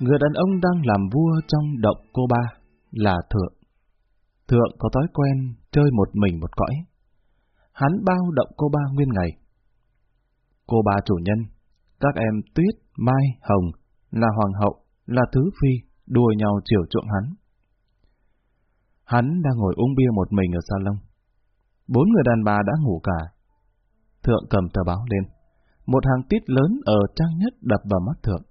Người đàn ông đang làm vua trong động cô ba là Thượng. Thượng có thói quen chơi một mình một cõi. Hắn bao động cô ba nguyên ngày. Cô ba chủ nhân, các em Tuyết, Mai, Hồng là hoàng hậu, là thứ phi, đùa nhau chiều chuộng hắn. Hắn đang ngồi uống bia một mình ở salon. Bốn người đàn bà đã ngủ cả. Thượng cầm tờ báo lên. Một hàng tít lớn ở trang nhất đập vào mắt Thượng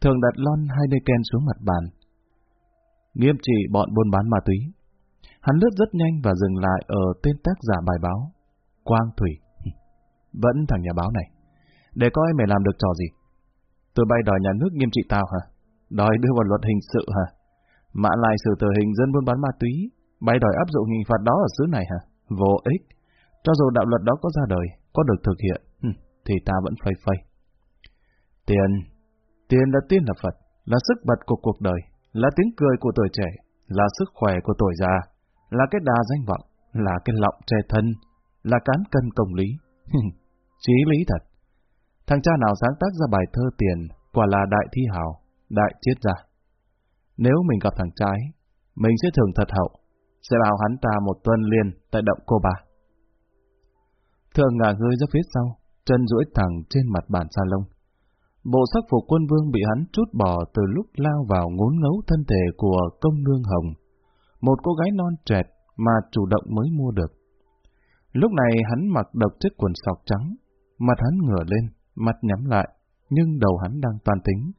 thường đặt lon hai nơi ken xuống mặt bàn. Nghiêm trị bọn buôn bán ma túy. Hắn lướt rất nhanh và dừng lại ở tên tác giả bài báo. Quang Thủy. Vẫn thằng nhà báo này. Để coi mày làm được trò gì. Tôi bay đòi nhà nước nghiêm trị tao hả? Đòi đưa vào luật hình sự hả? Mã lại xử tử hình dân buôn bán ma túy. Bay đòi áp dụng hình phạt đó ở xứ này hả? Vô ích. Cho dù đạo luật đó có ra đời, có được thực hiện, thì ta vẫn phây phây. Tiền, tiền là tiên là Phật, là sức bật của cuộc đời, là tiếng cười của tuổi trẻ, là sức khỏe của tuổi già, là cái đà danh vọng, là cái lọng tre thân, là cán cân công lý. Chí lý thật. Thằng cha nào sáng tác ra bài thơ tiền, quả là đại thi hào, đại triết gia. Nếu mình gặp thằng trái, mình sẽ thường thật hậu, sẽ bảo hắn ta một tuần liền tại động cô bà. Thượng ngả người ra phía sau, chân duỗi thẳng trên mặt bàn salon. Bộ sắc phục quân vương bị hắn trút bỏ từ lúc lao vào ngốn ngấu thân thể của công nương hồng. Một cô gái non trẻ mà chủ động mới mua được. Lúc này hắn mặc độc chiếc quần sọc trắng, mặt hắn ngửa lên, mặt nhắm lại, nhưng đầu hắn đang toàn tính.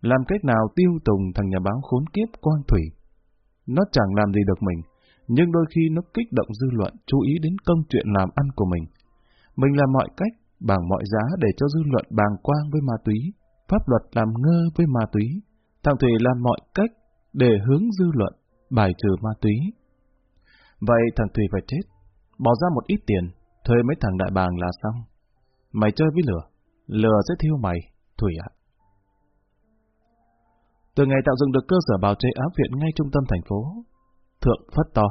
Làm cách nào tiêu tùng thằng nhà báo khốn kiếp quang thủy? Nó chẳng làm gì được mình, nhưng đôi khi nó kích động dư luận chú ý đến công chuyện làm ăn của mình. Mình làm mọi cách, bằng mọi giá để cho dư luận bàng quang với ma túy, pháp luật làm ngơ với ma túy. Thằng Thủy làm mọi cách để hướng dư luận, bài trừ ma túy. Vậy thằng Thủy phải chết, bỏ ra một ít tiền, thuê mấy thằng đại bàng là xong. Mày chơi với lửa, lửa sẽ thiêu mày, Thủy ạ. Từ ngày tạo dựng được cơ sở bào chế áp viện ngay trung tâm thành phố, Thượng phất to.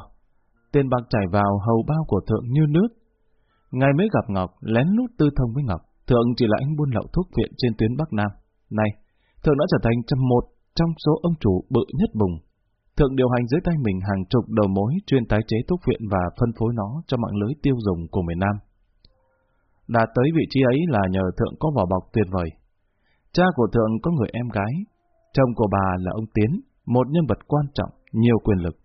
Tiền bạc chảy vào hầu bao của Thượng như nước. Ngày mới gặp Ngọc, lén lút tư thông với Ngọc, Thượng chỉ là anh buôn lậu thuốc viện trên tuyến Bắc Nam. Này, Thượng đã trở thành trăm một trong số ông chủ bự nhất vùng. Thượng điều hành dưới tay mình hàng chục đầu mối chuyên tái chế thuốc viện và phân phối nó cho mạng lưới tiêu dùng của miền Nam. Đạt tới vị trí ấy là nhờ Thượng có vỏ bọc tuyệt vời. Cha của Thượng có người em gái, chồng của bà là ông Tiến, một nhân vật quan trọng, nhiều quyền lực.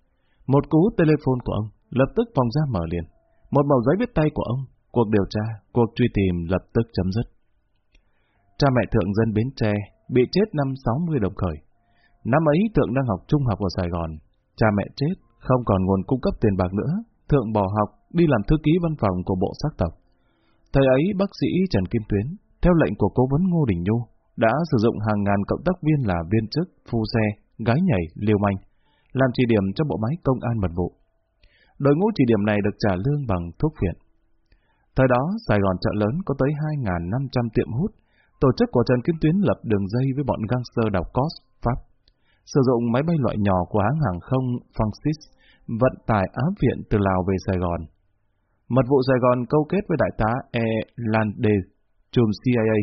Một cú telephone của ông, lập tức phòng ra mở liền. Một màu giấy viết tay của ông, cuộc điều tra, cuộc truy tìm lập tức chấm dứt. Cha mẹ thượng dân Bến Tre bị chết năm 60 đồng khởi. Năm ấy thượng đang học trung học ở Sài Gòn. Cha mẹ chết, không còn nguồn cung cấp tiền bạc nữa. Thượng bỏ học, đi làm thư ký văn phòng của Bộ Sắc tộc. Thời ấy bác sĩ Trần Kim Tuyến, theo lệnh của cố vấn Ngô Đình Nhu, đã sử dụng hàng ngàn cộng tác viên là viên chức, phu xe, gái nhảy, liều manh, làm chỉ điểm cho bộ máy công an mật vụ. Đội ngũ chỉ điểm này được trả lương bằng thuốc phiện. Thời đó, Sài Gòn chợ lớn có tới 2.500 tiệm hút. Tổ chức của Trần Kim Tuyến lập đường dây với bọn gangster đảo Cos, Pháp. Sử dụng máy bay loại nhỏ của hãng hàng không Francis vận tải ám viện từ Lào về Sài Gòn. Mật vụ Sài Gòn câu kết với đại tá E. Lande, chùm CIA,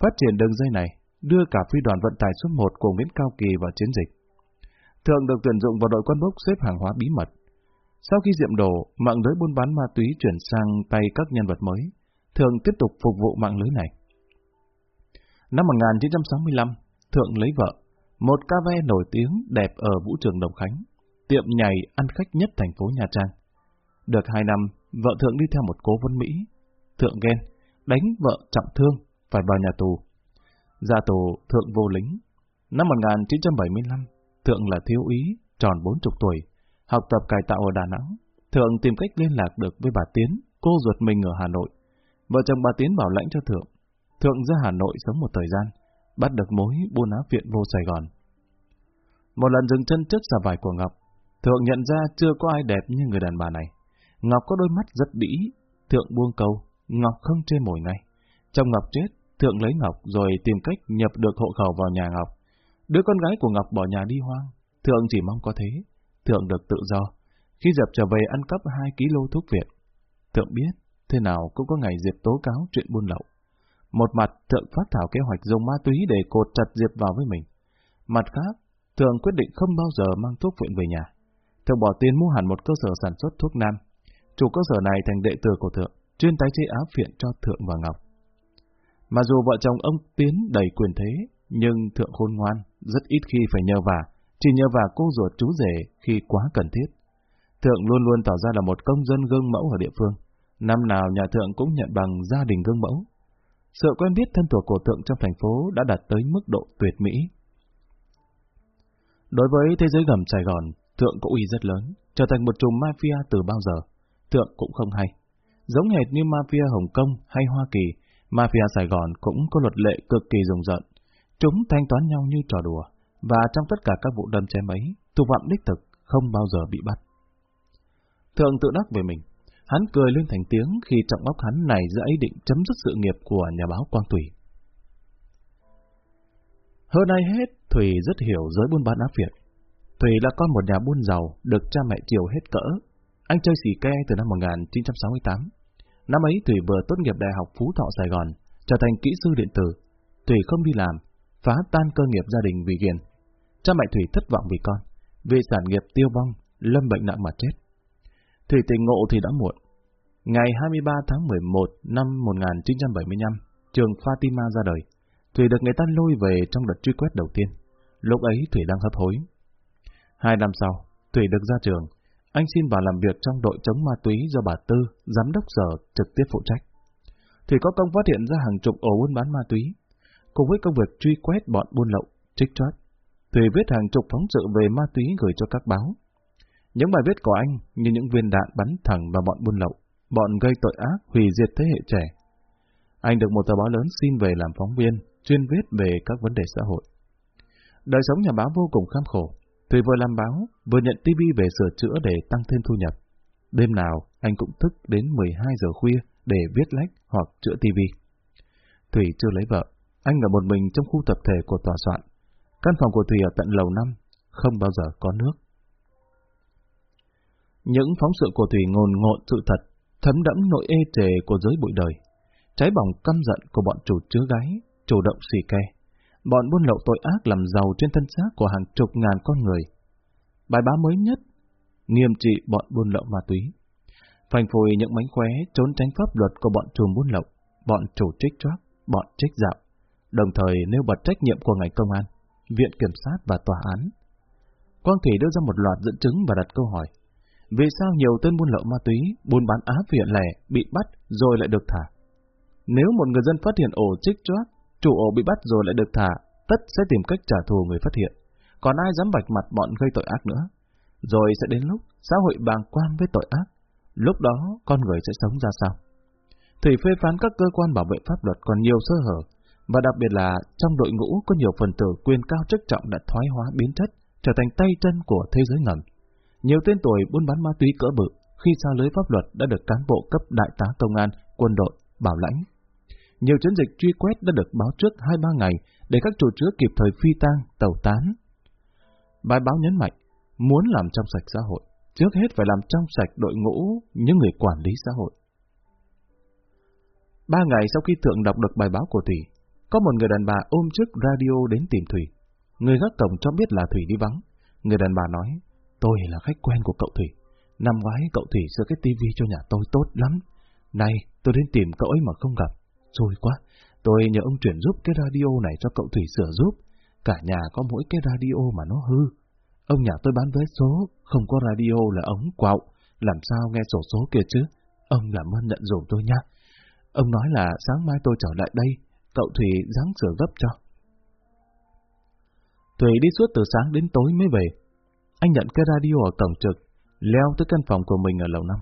phát triển đường dây này, đưa cả phi đoàn vận tải số 1 của Nguyễn Cao Kỳ vào chiến dịch. Thượng được tuyển dụng vào đội quân bốc xếp hàng hóa bí mật. Sau khi diệm đổ, mạng lưới buôn bán ma túy chuyển sang tay các nhân vật mới. Thượng tiếp tục phục vụ mạng lưới này. Năm 1965, Thượng lấy vợ, một ca ve nổi tiếng đẹp ở vũ trường Đồng Khánh, tiệm nhảy ăn khách nhất thành phố Nha Trang. Được hai năm, vợ Thượng đi theo một cố vấn Mỹ. Thượng ghen, đánh vợ trọng thương, phải vào nhà tù. Ra tù, Thượng vô lính. Năm 1975, Thượng là thiếu úy, tròn 40 tuổi, học tập cải tạo ở Đà Nẵng. Thượng tìm cách liên lạc được với bà Tiến, cô ruột mình ở Hà Nội. Vợ chồng bà Tiến bảo lãnh cho Thượng. Thượng ra Hà Nội sống một thời gian, bắt được mối buôn á viện vô Sài Gòn. Một lần dừng chân trước xà vải của Ngọc, Thượng nhận ra chưa có ai đẹp như người đàn bà này. Ngọc có đôi mắt rất đĩ, Thượng buông câu, Ngọc không chê mồi ngay. Trong Ngọc chết, Thượng lấy Ngọc rồi tìm cách nhập được hộ khẩu vào nhà Ngọc. Đứa con gái của Ngọc bỏ nhà đi hoang, Thượng chỉ mong có thế, Thượng được tự do. Khi Diệp trở về ăn cắp 2 kg thuốc viện, Thượng biết, thế nào cũng có ngày Diệp tố cáo chuyện buôn lậu. Một mặt, Thượng phát thảo kế hoạch dùng ma túy để cột chặt Diệp vào với mình. Mặt khác, Thượng quyết định không bao giờ mang thuốc viện về nhà. Thượng bỏ tiền mua hẳn một cơ sở sản xuất thuốc nam. Chủ cơ sở này thành đệ tử của Thượng, chuyên tái chế áo phiện cho Thượng và Ngọc. Mà dù vợ chồng ông Tiến đầy quyền thế, nhưng Thượng khôn ngoan, rất ít khi phải nhờ vả, chỉ nhờ vào cô ruột chú rể khi quá cần thiết. Thượng luôn luôn tỏ ra là một công dân gương mẫu ở địa phương. Năm nào nhà Thượng cũng nhận bằng gia đình gương mẫu. Sự quen biết thân thuộc của Thượng trong thành phố đã đạt tới mức độ tuyệt mỹ. Đối với thế giới gầm Sài Gòn, Thượng có uy rất lớn, trở thành một chùm mafia từ bao giờ. Thượng cũng không hay. Giống hệt như mafia Hồng Kông hay Hoa Kỳ, mafia Sài Gòn cũng có luật lệ cực kỳ rùng rợn. Chúng thanh toán nhau như trò đùa, và trong tất cả các vụ đâm chém ấy, thủ phạm đích thực không bao giờ bị bắt. Thượng tự đắc về mình, hắn cười lên thành tiếng khi trọng óc hắn này ra ý định chấm dứt sự nghiệp của nhà báo Quang Thủy. Hơn ai hết, Thủy rất hiểu giới buôn bán áp Việt. Thủy là con một nhà buôn giàu, được cha mẹ chiều hết cỡ. Anh chơi xì ke từ năm 1968. Năm ấy Thủy vừa tốt nghiệp Đại học Phú Thọ Sài Gòn, trở thành kỹ sư điện tử. Thủy không đi làm, phá tan cơ nghiệp gia đình vì ghiền. Cha mẹ Thủy thất vọng vì con, vì sản nghiệp tiêu vong, lâm bệnh nặng mà chết. Thủy tình ngộ thì đã muộn. Ngày 23 tháng 11 năm 1975, trường Fatima ra đời. Thủy được người ta lôi về trong đợt truy quét đầu tiên. Lúc ấy Thủy đang hấp hối. Hai năm sau, Thủy được ra trường. Anh xin vào làm việc trong đội chống ma túy do bà Tư, giám đốc sở, trực tiếp phụ trách. Thủy có công phát hiện ra hàng chục ổ buôn bán ma túy. Cùng với công việc truy quét bọn buôn lậu, trích trót. Thủy viết hàng chục phóng sự về ma túy gửi cho các báo. Những bài viết của anh như những viên đạn bắn thẳng vào bọn buôn lậu, bọn gây tội ác, hủy diệt thế hệ trẻ. Anh được một tờ báo lớn xin về làm phóng viên, chuyên viết về các vấn đề xã hội. Đời sống nhà báo vô cùng kham khổ. Thùy vừa làm báo, vừa nhận tivi về sửa chữa để tăng thêm thu nhập. Đêm nào, anh cũng thức đến 12 giờ khuya để viết lách hoặc chữa tivi. Thủy chưa lấy vợ, anh ở một mình trong khu tập thể của tòa soạn. Căn phòng của Thủy ở tận lầu năm, không bao giờ có nước. Những phóng sự của Thủy ngồn ngộn sự thật, thấm đẫm nỗi ê trề của giới bụi đời. Trái bỏng căm giận của bọn chủ chứa gái, chủ động xì ke. Bọn buôn lậu tội ác làm giàu trên thân xác của hàng chục ngàn con người. Bài báo mới nhất, nghiêm trị bọn buôn lậu ma túy. Phanh phùi những mánh khóe trốn tránh pháp luật của bọn trùm buôn lậu, bọn chủ trích choác, bọn trích dạo, đồng thời nêu bật trách nhiệm của ngành công an, viện kiểm sát và tòa án. Quang Thủy đưa ra một loạt dẫn chứng và đặt câu hỏi. Vì sao nhiều tên buôn lậu ma túy, buôn bán á phiện lẻ bị bắt rồi lại được thả? Nếu một người dân phát hiện ổ trích choác, chủ ổ bị bắt rồi lại được thả, tất sẽ tìm cách trả thù người phát hiện. Còn ai dám vạch mặt bọn gây tội ác nữa? Rồi sẽ đến lúc xã hội bàng quan với tội ác. Lúc đó con người sẽ sống ra sao? Thủy phê phán các cơ quan bảo vệ pháp luật còn nhiều sơ hở, và đặc biệt là trong đội ngũ có nhiều phần tử quyền cao chức trọng đã thoái hóa biến chất, trở thành tay chân của thế giới ngầm. Nhiều tên tuổi buôn bán ma túy cỡ bự khi xa lưới pháp luật đã được cán bộ cấp đại tá công an, quân đội, bảo lãnh nhiều chiến dịch truy quét đã được báo trước 2-3 ngày để các chủ chứa kịp thời phi tang, tẩu tán. Bài báo nhấn mạnh, muốn làm trong sạch xã hội, trước hết phải làm trong sạch đội ngũ những người quản lý xã hội. Ba ngày sau khi Thượng đọc được bài báo của Thủy, có một người đàn bà ôm chiếc radio đến tìm Thủy. Người gác cổng cho biết là Thủy đi vắng. Người đàn bà nói, tôi là khách quen của cậu Thủy. Năm ngoái cậu Thủy sửa cái tivi cho nhà tôi tốt lắm. Nay tôi đến tìm cậu ấy mà không gặp. Rồi quá, tôi nhờ ông chuyển giúp cái radio này cho cậu Thủy sửa giúp. Cả nhà có mỗi cái radio mà nó hư. Ông nhà tôi bán vé số, không có radio là ống quạo, làm sao nghe sổ số kia chứ? Ông làm ơn nhận dùm tôi nha. Ông nói là sáng mai tôi trở lại đây, cậu Thủy ráng sửa gấp cho. Thủy đi suốt từ sáng đến tối mới về. Anh nhận cái radio ở cổng trực, leo tới căn phòng của mình ở lầu năm.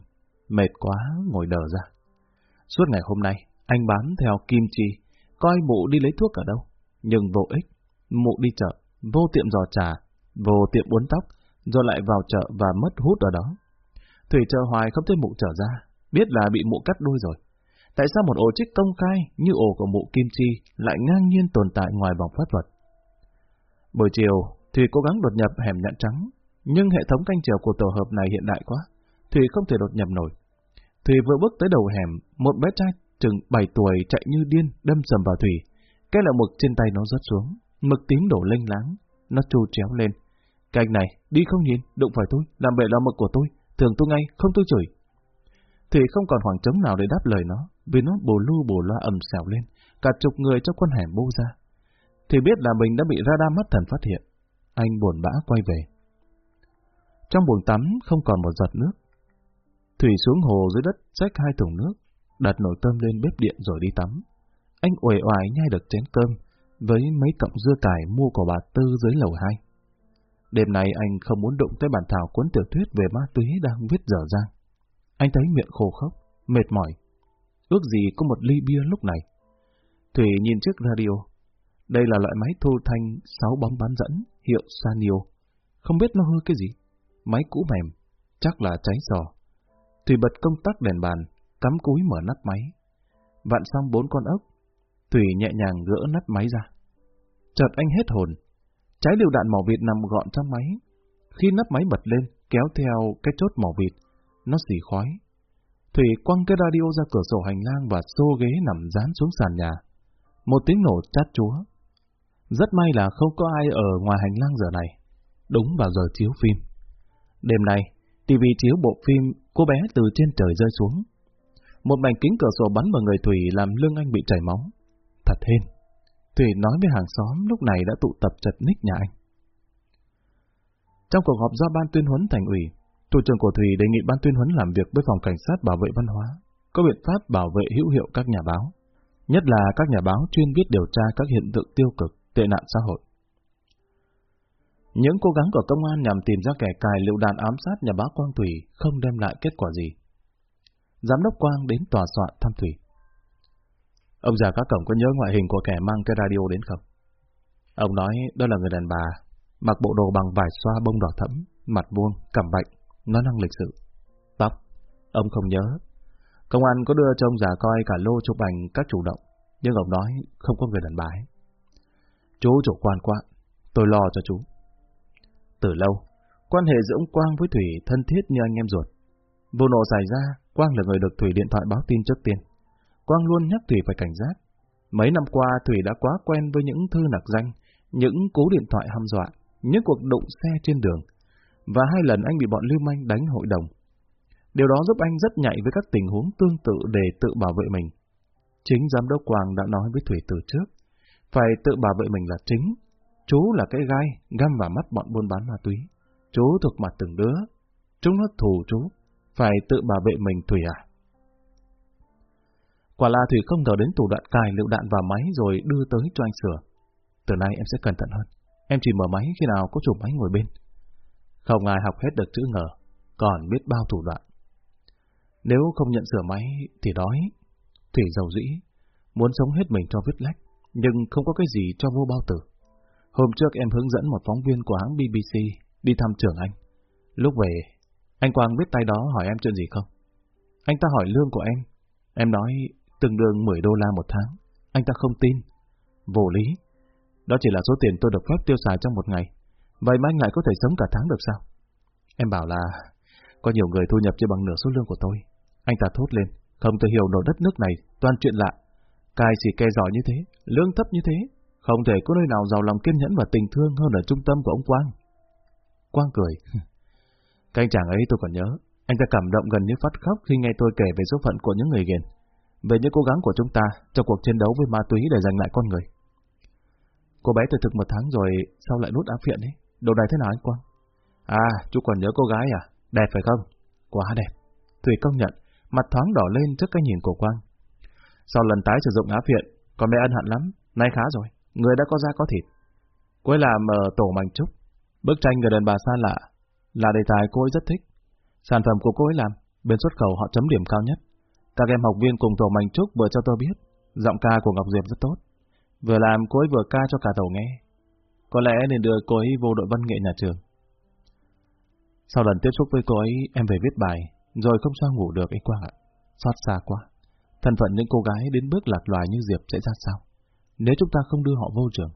Mệt quá, ngồi đờ ra. Suốt ngày hôm nay, anh bám theo Kim Chi, coi mụ đi lấy thuốc ở đâu, nhưng vô ích. Mụ đi chợ, vô tiệm giò trà, vô tiệm uốn tóc, rồi lại vào chợ và mất hút ở đó. Thủy chờ hoài không thấy mụ trở ra, biết là bị mụ cắt đuôi rồi. Tại sao một ổ trích công khai như ổ của mụ Kim Chi lại ngang nhiên tồn tại ngoài vòng pháp luật? Buổi chiều, Thủy cố gắng đột nhập hẻm nhạn trắng, nhưng hệ thống canh chiều của tổ hợp này hiện đại quá, Thủy không thể đột nhập nổi. Thủy vừa bước tới đầu hẻm, một bé trai chừng 7 tuổi chạy như điên đâm sầm vào Thủy. Cái lọ mực trên tay nó rớt xuống, mực tím đổ lênh láng. nó trù chéo lên. Cái này, đi không nhìn, đụng phải tôi, làm bậy lo mực của tôi, thường tôi ngay, không tôi chửi. Thì không còn khoảng trống nào để đáp lời nó, vì nó bồ lu bồ loa ầm xèo lên, cả chục người trong con hẻm bô ra. Thì biết là mình đã bị radar mắt thần phát hiện. Anh buồn bã quay về. Trong buồng tắm không còn một giọt nước. Thủy xuống hồ dưới đất, xách hai thùng nước, đặt nồi cơm lên bếp điện rồi đi tắm. Anh uể oải nhai được chén cơm, với mấy cọng dưa cải mua của bà Tư dưới lầu hai. Đêm nay anh không muốn đụng tới bản thảo cuốn tiểu thuyết về ma túy đang viết dở dang. Anh thấy miệng khô khốc, mệt mỏi. Ước gì có một ly bia lúc này. Thủy nhìn chiếc radio. Đây là loại máy thu thanh 6 bóng bán dẫn, hiệu Sanio. Không biết nó hư cái gì. Máy cũ mềm, chắc là cháy giò. Thủy bật công tắc đèn bàn, cắm cúi mở nắp máy. Vặn xong bốn con ốc, Thủy nhẹ nhàng gỡ nắp máy ra. Chợt anh hết hồn. Trái liều đạn mỏ vịt nằm gọn trong máy. Khi nắp máy bật lên, kéo theo cái chốt mỏ vịt, nó xì khói. Thủy quăng cái radio ra cửa sổ hành lang và xô ghế nằm dán xuống sàn nhà. Một tiếng nổ chát chúa. Rất may là không có ai ở ngoài hành lang giờ này. Đúng vào giờ chiếu phim. Đêm nay, TV chiếu bộ phim Cô bé từ trên trời rơi xuống. Một mảnh kính cửa sổ bắn vào người Thủy làm lưng anh bị chảy máu. Thật hên. Thủy nói với hàng xóm lúc này đã tụ tập chật ních nhà anh. Trong cuộc họp do ban tuyên huấn thành ủy, thủ trưởng của Thủy đề nghị ban tuyên huấn làm việc với phòng cảnh sát bảo vệ văn hóa, có biện pháp bảo vệ hữu hiệu các nhà báo, nhất là các nhà báo chuyên viết điều tra các hiện tượng tiêu cực, tệ nạn xã hội. Những cố gắng của công an nhằm tìm ra kẻ cài lựu đạn ám sát nhà báo Quang Thủy không đem lại kết quả gì. Giám đốc Quang đến tòa soạn thăm Thủy. Ông già các cổng có nhớ ngoại hình của kẻ mang cái radio đến không? Ông nói đó là người đàn bà, mặc bộ đồ bằng vải xoa bông đỏ thẫm, mặt vuông, cằm bệnh, nói năng lịch sự. Tóc, ông không nhớ. Công an có đưa cho ông già coi cả lô chụp ảnh các chủ động, nhưng ông nói không có người đàn bà ấy. Chú chủ quan quá, tôi lo cho chú. Từ lâu, quan hệ giữa ông Quang với Thủy thân thiết như anh em ruột. Vụ nổ xảy ra, Quang là người được Thủy điện thoại báo tin trước tiên. Quang luôn nhắc Thủy phải cảnh giác. Mấy năm qua Thủy đã quá quen với những thư nặc danh, những cú điện thoại hăm dọa, những cuộc đụng xe trên đường, và hai lần anh bị bọn lưu manh đánh hội đồng. Điều đó giúp anh rất nhạy với các tình huống tương tự để tự bảo vệ mình. Chính giám đốc Quang đã nói với Thủy từ trước, phải tự bảo vệ mình là chính. Chú là cái gai găm vào mắt bọn buôn bán ma túy. Chú thuộc mặt từng đứa. Chúng nó thù chú. Phải tự bảo vệ mình Thủy à? Quả là Thủy không ngờ đến thủ đoạn cài lựu đạn vào máy rồi đưa tới cho anh sửa. Từ nay em sẽ cẩn thận hơn. Em chỉ mở máy khi nào có chủ máy ngồi bên. Không ai học hết được chữ ngờ, còn biết bao thủ đoạn. Nếu không nhận sửa máy thì đói. Thủy giàu dĩ, muốn sống hết mình cho viết lách, nhưng không có cái gì cho vô bao tử. Hôm trước em hướng dẫn một phóng viên của hãng BBC đi thăm trưởng anh. Lúc về, anh Quang biết tay đó hỏi em chuyện gì không? Anh ta hỏi lương của em. Em nói tương đương 10 đô la một tháng. Anh ta không tin. Vô lý. Đó chỉ là số tiền tôi được phép tiêu xài trong một ngày. Vậy mà anh lại có thể sống cả tháng được sao? Em bảo là có nhiều người thu nhập chỉ bằng nửa số lương của tôi. Anh ta thốt lên, không thể hiểu nổi đất nước này, toàn chuyện lạ. Cai xì ke giỏi như thế, lương thấp như thế, không thể có nơi nào giàu lòng kiên nhẫn và tình thương hơn ở trung tâm của ông Quang. Quang cười. Cái anh chàng ấy tôi còn nhớ, anh ta cảm động gần như phát khóc khi nghe tôi kể về số phận của những người ghiền về những cố gắng của chúng ta trong cuộc chiến đấu với ma túy để giành lại con người. Cô bé từ thực một tháng rồi, sao lại nút áp phiện ấy? Đồ này thế nào anh Quang? À, chú còn nhớ cô gái à? Đẹp phải không? Quá đẹp. Thủy công nhận, mặt thoáng đỏ lên trước cái nhìn của Quang. Sau lần tái sử dụng á phiện, con bé ân hận lắm, nay khá rồi, người đã có da có thịt. Cô ấy làm ở tổ mảnh trúc, bức tranh người đàn bà xa lạ, là đề tài cô ấy rất thích. Sản phẩm của cô ấy làm, bên xuất khẩu họ chấm điểm cao nhất. Các em học viên cùng tổ mảnh Trúc vừa cho tôi biết, giọng ca của Ngọc Diệp rất tốt. Vừa làm cô ấy vừa ca cho cả tổ nghe. Có lẽ nên đưa cô ấy vô đội văn nghệ nhà trường. Sau lần tiếp xúc với cô ấy, em về viết bài, rồi không sao ngủ được ấy Quang ạ. Xót xa quá. Thân phận những cô gái đến bước lạc loài như Diệp sẽ ra sao? Nếu chúng ta không đưa họ vô trường.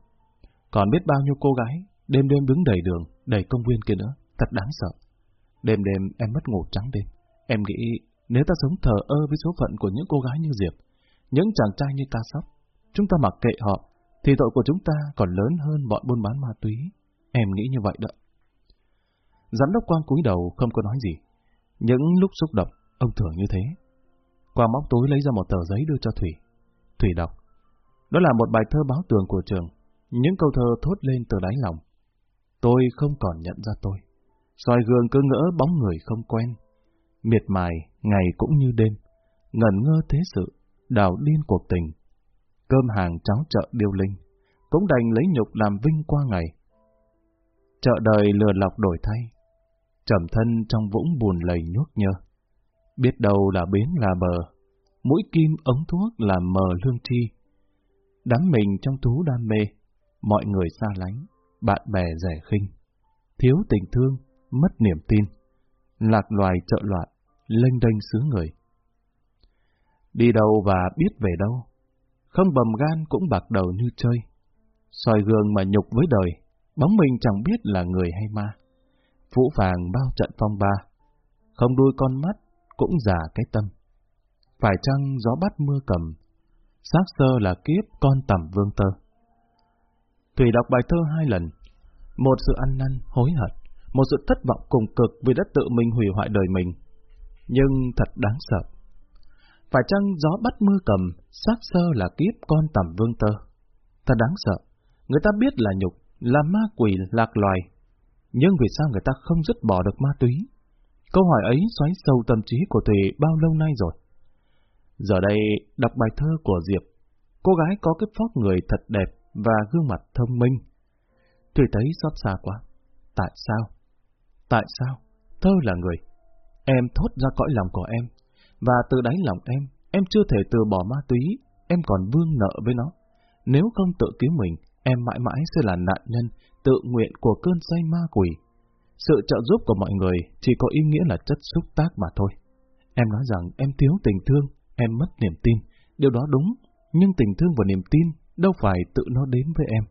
Còn biết bao nhiêu cô gái, đêm đêm đứng đầy đường, đầy công viên kia nữa, thật đáng sợ. Đêm đêm em mất ngủ trắng đêm. Em nghĩ nếu ta sống thờ ơ với số phận của những cô gái như Diệp, những chàng trai như ca sóc, chúng ta mặc kệ họ, thì tội của chúng ta còn lớn hơn bọn buôn bán ma túy. em nghĩ như vậy đó. Giám đốc Quang cúi đầu không có nói gì. Những lúc xúc động, ông thường như thế. Quang móc túi lấy ra một tờ giấy đưa cho Thủy. Thủy đọc. Đó là một bài thơ báo tường của trường. Những câu thơ thốt lên từ đáy lòng. Tôi không còn nhận ra tôi. soi gương cứ ngỡ bóng người không quen. Miệt mài, ngày cũng như đêm. Ngẩn ngơ thế sự, đào điên cuộc tình. Cơm hàng cháo chợ điêu linh, cũng đành lấy nhục làm vinh qua ngày. Chợ đời lừa lọc đổi thay, trầm thân trong vũng buồn lầy nhuốc nhơ. Biết đâu là bến là bờ, mũi kim ống thuốc là mờ lương chi. đám mình trong thú đam mê, mọi người xa lánh, bạn bè rẻ khinh. Thiếu tình thương, mất niềm tin, lạc loài trợ loạn, lênh đênh xứ người. Đi đâu và biết về đâu, không bầm gan cũng bạc đầu như chơi. soi gương mà nhục với đời, bóng mình chẳng biết là người hay ma. Vũ vàng bao trận phong ba, không đuôi con mắt, cũng già cái tâm. Phải chăng gió bắt mưa cầm, xác sơ là kiếp con tầm vương tơ. Thủy đọc bài thơ hai lần, một sự ăn năn, hối hận, một sự thất vọng cùng cực vì đã tự mình hủy hoại đời mình. Nhưng thật đáng sợ. Phải chăng gió bắt mưa cầm, xác sơ là kiếp con tầm vương tơ. Thật đáng sợ. Người ta biết là nhục, là ma quỷ lạc loài. Nhưng vì sao người ta không dứt bỏ được ma túy? Câu hỏi ấy xoáy sâu tâm trí của Thủy bao lâu nay rồi. Giờ đây, đọc bài thơ của Diệp, cô gái có cái phóc người thật đẹp và gương mặt thông minh. Thủy thấy xót xa quá. Tại sao? Tại sao? Thơ là người. Em thốt ra cõi lòng của em, và từ đáy lòng em, em chưa thể từ bỏ ma túy, em còn vương nợ với nó. Nếu không tự cứu mình, em mãi mãi sẽ là nạn nhân, tự nguyện của cơn say ma quỷ. Sự trợ giúp của mọi người chỉ có ý nghĩa là chất xúc tác mà thôi. Em nói rằng em thiếu tình thương, em mất niềm tin. Điều đó đúng, nhưng tình thương và niềm tin đâu phải tự nó đến với em.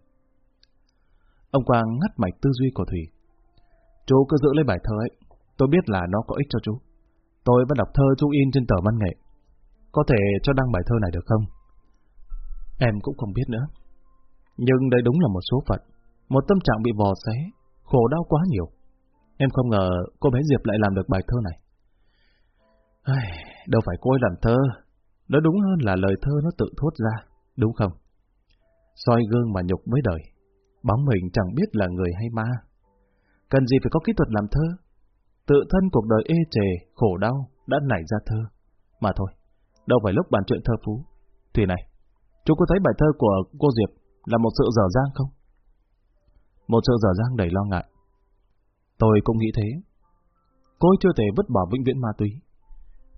Ông Quang ngắt mạch tư duy của Thủy. Chú cứ giữ lấy bài thơ ấy, tôi biết là nó có ích cho chú. Tôi vẫn đọc thơ chú in trên tờ văn nghệ. Có thể cho đăng bài thơ này được không? Em cũng không biết nữa. Nhưng đây đúng là một số phận. Một tâm trạng bị vò xé, khổ đau quá nhiều. Em không ngờ cô bé Diệp lại làm được bài thơ này. Ai, đâu phải cô ấy làm thơ. Nó đúng hơn là lời thơ nó tự thốt ra, đúng không? soi gương mà nhục với đời. Bóng mình chẳng biết là người hay ma. Cần gì phải có kỹ thuật làm thơ? Tự thân cuộc đời ê chề, khổ đau, đã nảy ra thơ. Mà thôi, đâu phải lúc bàn chuyện thơ phú. Thủy này, chú có thấy bài thơ của cô Diệp là một sự dở dang không? Một sự dở dang đầy lo ngại. Tôi cũng nghĩ thế. Cô ấy chưa thể vứt bỏ vĩnh viễn ma túy.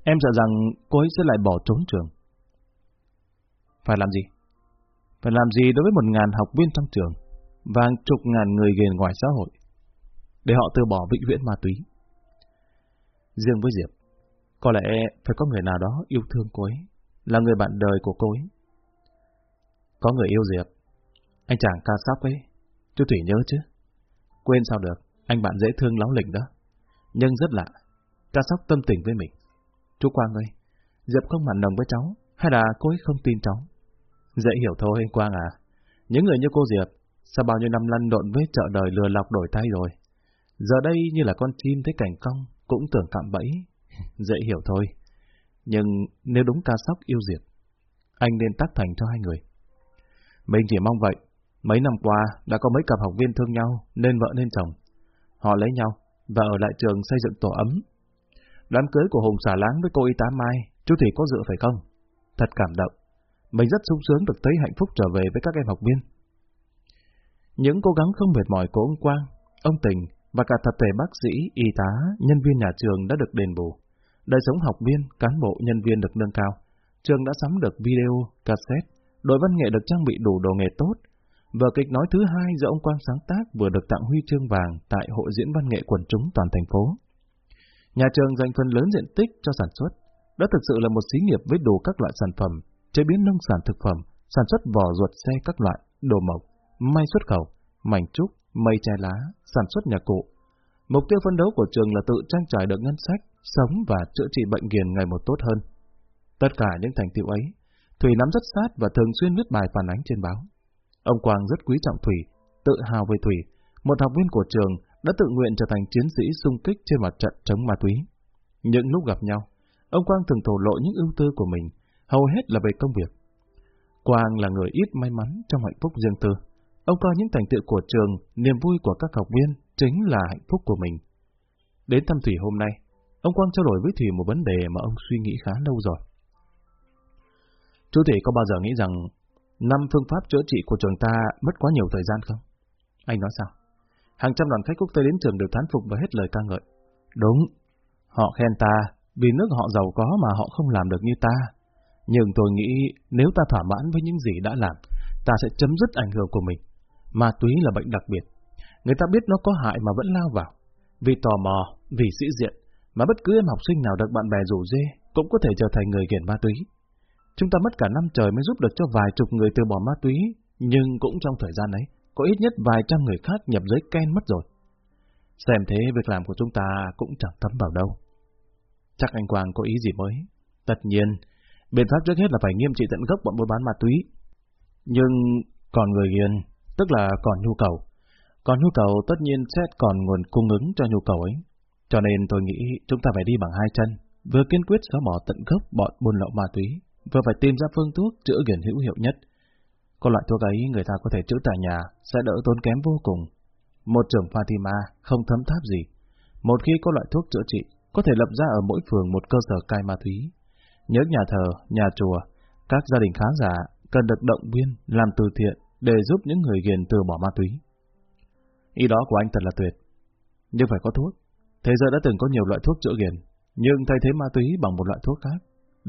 Em sợ rằng cô ấy sẽ lại bỏ trốn trường. Phải làm gì? Phải làm gì đối với một ngàn học viên trong trường và hàng chục ngàn người ghiền ngoài xã hội để họ từ bỏ vĩnh viễn ma túy? Riêng với Diệp, có lẽ phải có người nào đó yêu thương cô ấy, là người bạn đời của cô ấy. Có người yêu Diệp, anh chàng ca sắp ấy, chú Thủy nhớ chứ? Quên sao được, anh bạn dễ thương láo lỉnh đó. Nhưng rất lạ, ca sóc tâm tình với mình. Chú Quang ơi, Diệp không mặn nồng với cháu, hay là cô ấy không tin cháu? Dễ hiểu thôi anh Quang à. Những người như cô Diệp, sau bao nhiêu năm lăn lộn với chợ đời lừa lọc đổi thay rồi. Giờ đây như là con chim thấy cảnh cong, cũng tưởng cạm bẫy. Dễ hiểu thôi. Nhưng nếu đúng ca sóc yêu diệt, anh nên tác thành cho hai người. Mình chỉ mong vậy. Mấy năm qua đã có mấy cặp học viên thương nhau, nên vợ nên chồng. Họ lấy nhau và ở lại trường xây dựng tổ ấm. Đám cưới của Hùng xả láng với cô y tá Mai, chú Thủy có dự phải không? Thật cảm động. Mình rất sung sướng được thấy hạnh phúc trở về với các em học viên. Những cố gắng không mệt mỏi của ông Quang, ông Tình và cả tập thể bác sĩ, y tá, nhân viên nhà trường đã được đền bù. Đời sống học viên, cán bộ, nhân viên được nâng cao. Trường đã sắm được video, cassette, đội văn nghệ được trang bị đủ đồ nghề tốt. Vở kịch nói thứ hai do ông Quang sáng tác vừa được tặng huy chương vàng tại Hội diễn văn nghệ quần chúng toàn thành phố. Nhà trường dành phần lớn diện tích cho sản xuất. Đó thực sự là một xí nghiệp với đủ các loại sản phẩm, chế biến nông sản thực phẩm, sản xuất vỏ ruột xe các loại, đồ mộc, may xuất khẩu, mảnh trúc, mây che lá, sản xuất nhà cụ. Mục tiêu phấn đấu của trường là tự trang trải được ngân sách, sống và chữa trị bệnh nghiền ngày một tốt hơn. Tất cả những thành tựu ấy, Thủy nắm rất sát và thường xuyên viết bài phản ánh trên báo. Ông Quang rất quý trọng Thủy, tự hào về Thủy, một học viên của trường đã tự nguyện trở thành chiến sĩ xung kích trên mặt trận chống ma túy. Những lúc gặp nhau, ông Quang thường thổ lộ những ưu tư của mình, hầu hết là về công việc. Quang là người ít may mắn trong hạnh phúc riêng tư. Ông coi những thành tựu của trường, niềm vui của các học viên chính là hạnh phúc của mình. Đến thăm Thủy hôm nay, ông Quang trao đổi với Thủy một vấn đề mà ông suy nghĩ khá lâu rồi. Chú Thủy có bao giờ nghĩ rằng năm phương pháp chữa trị của trường ta mất quá nhiều thời gian không? Anh nói sao? Hàng trăm đoàn khách quốc tế đến trường đều thán phục và hết lời ca ngợi. Đúng, họ khen ta vì nước họ giàu có mà họ không làm được như ta. Nhưng tôi nghĩ nếu ta thỏa mãn với những gì đã làm, ta sẽ chấm dứt ảnh hưởng của mình. Ma túy là bệnh đặc biệt. Người ta biết nó có hại mà vẫn lao vào. Vì tò mò, vì sĩ diện, mà bất cứ em học sinh nào được bạn bè rủ dê cũng có thể trở thành người nghiện ma túy. Chúng ta mất cả năm trời mới giúp được cho vài chục người từ bỏ ma túy, nhưng cũng trong thời gian ấy, có ít nhất vài trăm người khác nhập giới ken mất rồi. Xem thế việc làm của chúng ta cũng chẳng thấm vào đâu. Chắc anh Quang có ý gì mới. Tất nhiên, biện pháp trước hết là phải nghiêm trị tận gốc bọn buôn bán ma túy. Nhưng còn người nghiện tức là còn nhu cầu. Còn nhu cầu tất nhiên sẽ còn nguồn cung ứng cho nhu cầu ấy. Cho nên tôi nghĩ chúng ta phải đi bằng hai chân, vừa kiên quyết xóa bỏ tận gốc bọn buôn lậu ma túy, vừa phải tìm ra phương thuốc chữa nghiền hữu hiệu nhất. Có loại thuốc ấy người ta có thể chữa tại nhà sẽ đỡ tốn kém vô cùng. Một trưởng Fatima không thấm tháp gì. Một khi có loại thuốc chữa trị, có thể lập ra ở mỗi phường một cơ sở cai ma túy. Nhớ nhà thờ, nhà chùa, các gia đình khá giả cần được động viên, làm từ thiện để giúp những người ghiền từ bỏ ma túy. Ý đó của anh thật là tuyệt. Nhưng phải có thuốc. Thế giới đã từng có nhiều loại thuốc chữa ghiền, nhưng thay thế ma túy bằng một loại thuốc khác.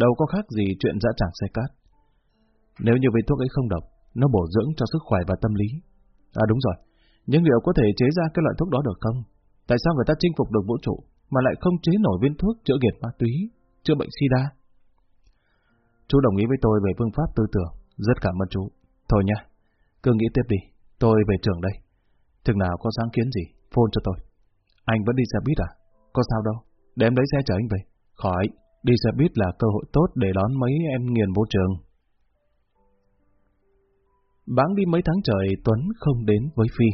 Đâu có khác gì chuyện dã tràng xe cát. Nếu như vị thuốc ấy không độc, nó bổ dưỡng cho sức khỏe và tâm lý. À đúng rồi, nhưng liệu có thể chế ra cái loại thuốc đó được không? Tại sao người ta chinh phục được vũ trụ, mà lại không chế nổi viên thuốc chữa nghiện ma túy, chữa bệnh sida? Chú đồng ý với tôi về phương pháp tư tưởng, rất cảm ơn chú. Thôi nha, cứ nghĩ tiếp đi, tôi về trường đây. Chừng nào có sáng kiến gì, phone cho tôi. Anh vẫn đi xe buýt à? Có sao đâu, để em lấy xe chở anh về. Khỏi, đi xe buýt là cơ hội tốt để đón mấy em nghiền vô trường. Báng đi mấy tháng trời Tuấn không đến với Phi.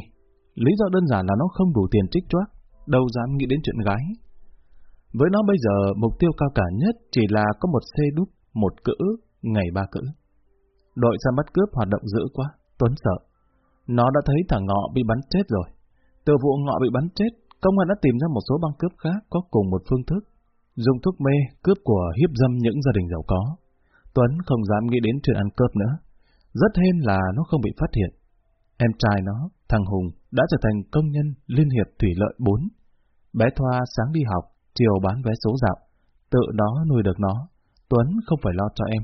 Lý do đơn giản là nó không đủ tiền trích choác, đâu dám nghĩ đến chuyện gái. Với nó bây giờ, mục tiêu cao cả nhất chỉ là có một xe đúc, một cữ, ngày ba cữ. Đội ra bắt cướp hoạt động dữ quá, Tuấn sợ. Nó đã thấy thằng Ngọ bị bắn chết rồi. Từ vụ Ngọ bị bắn chết, công an đã tìm ra một số băng cướp khác có cùng một phương thức. Dùng thuốc mê, cướp của hiếp dâm những gia đình giàu có. Tuấn không dám nghĩ đến chuyện ăn cướp nữa. Rất hên là nó không bị phát hiện. Em trai nó, thằng Hùng, đã trở thành công nhân Liên hiệp Thủy lợi 4. Bé Thoa sáng đi học, chiều bán vé số dạo. Tự nó nuôi được nó. Tuấn không phải lo cho em.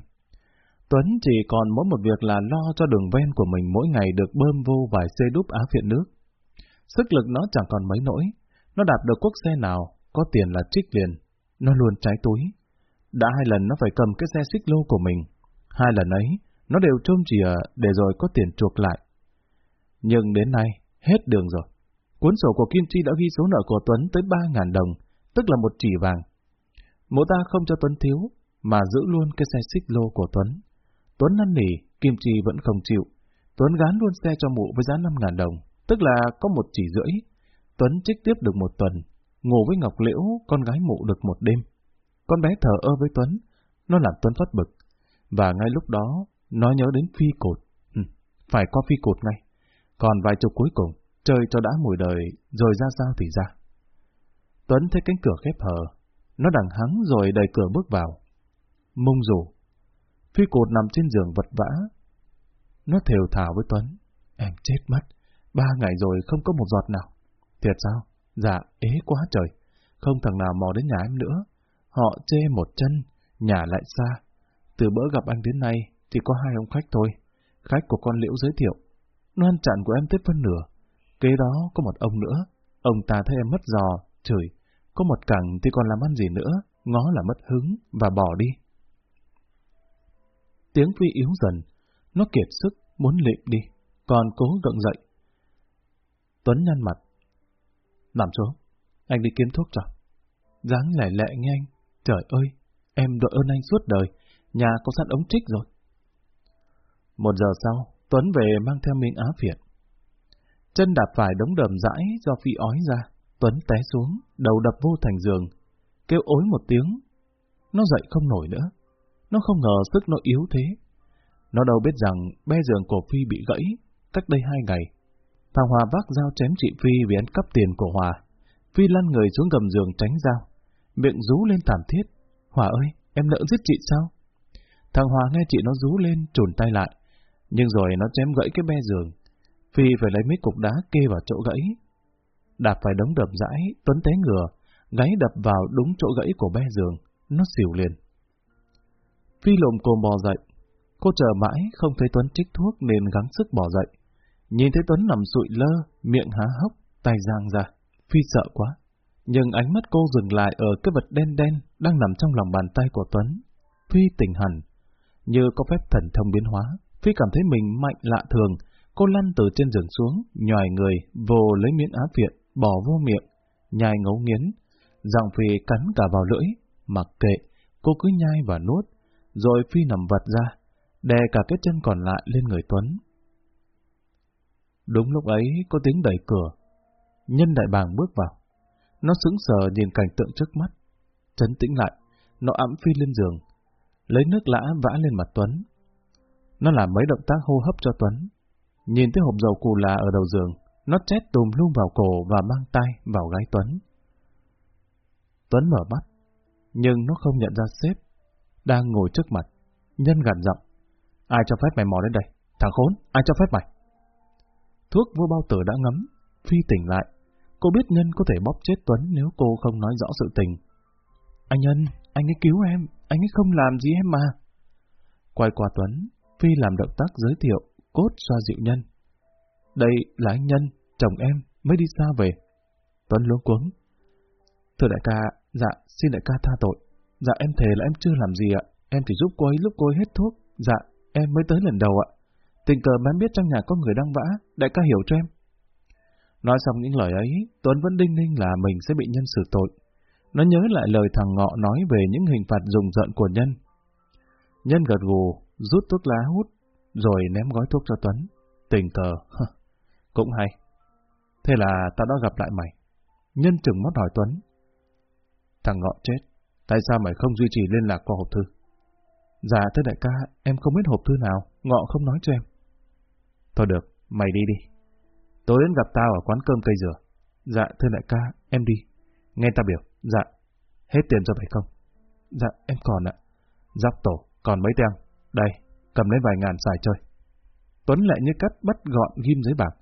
Tuấn chỉ còn mỗi một việc là lo cho đường ven của mình mỗi ngày được bơm vô vài xe đúp áo phiện nước. Sức lực nó chẳng còn mấy nỗi. Nó đạp được quốc xe nào, có tiền là trích liền. Nó luôn trái túi. Đã hai lần nó phải cầm cái xe xích lô của mình. Hai lần ấy, nó đều trôm chìa để rồi có tiền chuộc lại. Nhưng đến nay, hết đường rồi. Cuốn sổ của Kim Chi đã ghi số nợ của Tuấn tới 3.000 đồng, tức là một chỉ vàng. Mộ ta không cho Tuấn thiếu, mà giữ luôn cái xe xích lô của Tuấn. Tuấn năn nỉ, Kim Chi vẫn không chịu. Tuấn gán luôn xe cho mụ với giá 5.000 đồng, tức là có một chỉ rưỡi. Tuấn trích tiếp được một tuần, ngủ với Ngọc Liễu, con gái mụ được một đêm. Con bé thở ơ với Tuấn, nó làm Tuấn phát bực. Và ngay lúc đó, nó nhớ đến phi cột. Ừ, phải có phi cột ngay. Còn vài chục cuối cùng, chơi cho đã mùi đời, rồi ra sao thì ra. Tuấn thấy cánh cửa khép hờ. Nó đằng hắng rồi đẩy cửa bước vào. Mông rủ. Phi cột nằm trên giường vật vã. Nó thều thào với Tuấn. Em chết mất. Ba ngày rồi không có một giọt nào. Thiệt sao? Dạ, ế quá trời. Không thằng nào mò đến nhà em nữa. Họ chê một chân, nhà lại xa. Từ bữa gặp anh đến nay, chỉ có hai ông khách thôi. Khách của con Liễu giới thiệu. Nó ăn chặn của em Tết phân nửa. Kế đó có một ông nữa. Ông ta thấy em mất giò, chửi. Có một cẳng thì còn làm ăn gì nữa, ngó là mất hứng và bỏ đi. Tiếng Phi yếu dần, nó kiệt sức, muốn lịm đi, còn cố gượng dậy. Tuấn nhăn mặt. Nằm xuống, anh đi kiếm thuốc cho. dáng lẻ lẹ nghe anh. Trời ơi, em đội ơn anh suốt đời, nhà có sẵn ống trích rồi. Một giờ sau, Tuấn về mang theo miếng á phiện. Chân đạp phải đống đờm rãi do Phi ói ra, Tuấn té xuống, đầu đập vô thành giường, kêu ối một tiếng. Nó dậy không nổi nữa. Nó không ngờ sức nó yếu thế. Nó đâu biết rằng be giường của Phi bị gãy cách đây hai ngày. Thằng Hòa vác dao chém chị Phi vì ăn cắp tiền của Hòa. Phi lăn người xuống gầm giường tránh dao, miệng rú lên thảm thiết. Hòa ơi, em nỡ giết chị sao? Thằng Hòa nghe chị nó rú lên, trùn tay lại. Nhưng rồi nó chém gãy cái be giường. Phi phải lấy mấy cục đá kê vào chỗ gãy. Đạp phải đống đập rãi, Tuấn té ngửa, gáy đập vào đúng chỗ gãy của be giường. Nó xỉu liền. Phi lồm cồm bò dậy. Cô chờ mãi, không thấy Tuấn trích thuốc nên gắng sức bò dậy. Nhìn thấy Tuấn nằm sụi lơ, miệng há hốc, tay giang ra. Phi sợ quá. Nhưng ánh mắt cô dừng lại ở cái vật đen đen đang nằm trong lòng bàn tay của Tuấn. Phi tỉnh hẳn. Như có phép thần thông biến hóa, Phi cảm thấy mình mạnh lạ thường. Cô lăn từ trên giường xuống, nhòi người, vồ lấy miếng áp viện, bỏ vô miệng, nhai ngấu nghiến. Giọng Phi cắn cả vào lưỡi, mặc kệ, cô cứ nhai và nuốt, rồi Phi nằm vật ra, đè cả cái chân còn lại lên người Tuấn. Đúng lúc ấy có tiếng đẩy cửa, nhân đại bàng bước vào. Nó sững sờ nhìn cảnh tượng trước mắt, chấn tĩnh lại, nó ẵm Phi lên giường, lấy nước lã vã lên mặt Tuấn. Nó làm mấy động tác hô hấp cho Tuấn. Nhìn thấy hộp dầu cù là ở đầu giường, nó chét tùm lum vào cổ và mang tay vào gái Tuấn. Tuấn mở mắt, nhưng nó không nhận ra sếp, đang ngồi trước mặt. Nhân gằn giọng, ai cho phép mày mò đến đây? Thằng khốn, ai cho phép mày? Thuốc vô bao tử đã ngấm, Phi tỉnh lại. Cô biết Nhân có thể bóp chết Tuấn nếu cô không nói rõ sự tình. Anh Nhân, anh ấy cứu em, anh ấy không làm gì em mà. Quay qua Tuấn, Phi làm động tác giới thiệu, cốt xoa dịu Nhân. Đây là anh Nhân, chồng em, mới đi xa về. Tuấn luống cuống. Thưa đại ca, dạ, xin đại ca tha tội. Dạ em thề là em chưa làm gì ạ, em chỉ giúp cô ấy lúc cô ấy hết thuốc. Dạ, em mới tới lần đầu ạ. Tình cờ mà em biết trong nhà có người đang vã, đại ca hiểu cho em. Nói xong những lời ấy, Tuấn vẫn đinh ninh là mình sẽ bị nhân xử tội. Nó nhớ lại lời thằng Ngọ nói về những hình phạt rùng rợn của Nhân. Nhân gật gù, rút thuốc lá hút, rồi ném gói thuốc cho Tuấn. Tình cờ, cũng hay. Thế là tao đã gặp lại mày. Nhân chừng mắt hỏi Tuấn. Thằng Ngọ chết, tại sao mày không duy trì liên lạc qua hộp thư? Dạ thưa đại ca, em không biết hộp thư nào, Ngọ không nói cho em. Thôi được, mày đi đi. Tối đến gặp tao ở quán cơm cây dừa. Dạ thưa đại ca, em đi. Nghe tao biểu, dạ. Hết tiền rồi phải không? Dạ, em còn ạ. Giáp tổ, còn mấy tem? Đây, cầm lấy vài ngàn xài chơi. Tuấn lại như cắt bắt gọn ghim giấy bạc.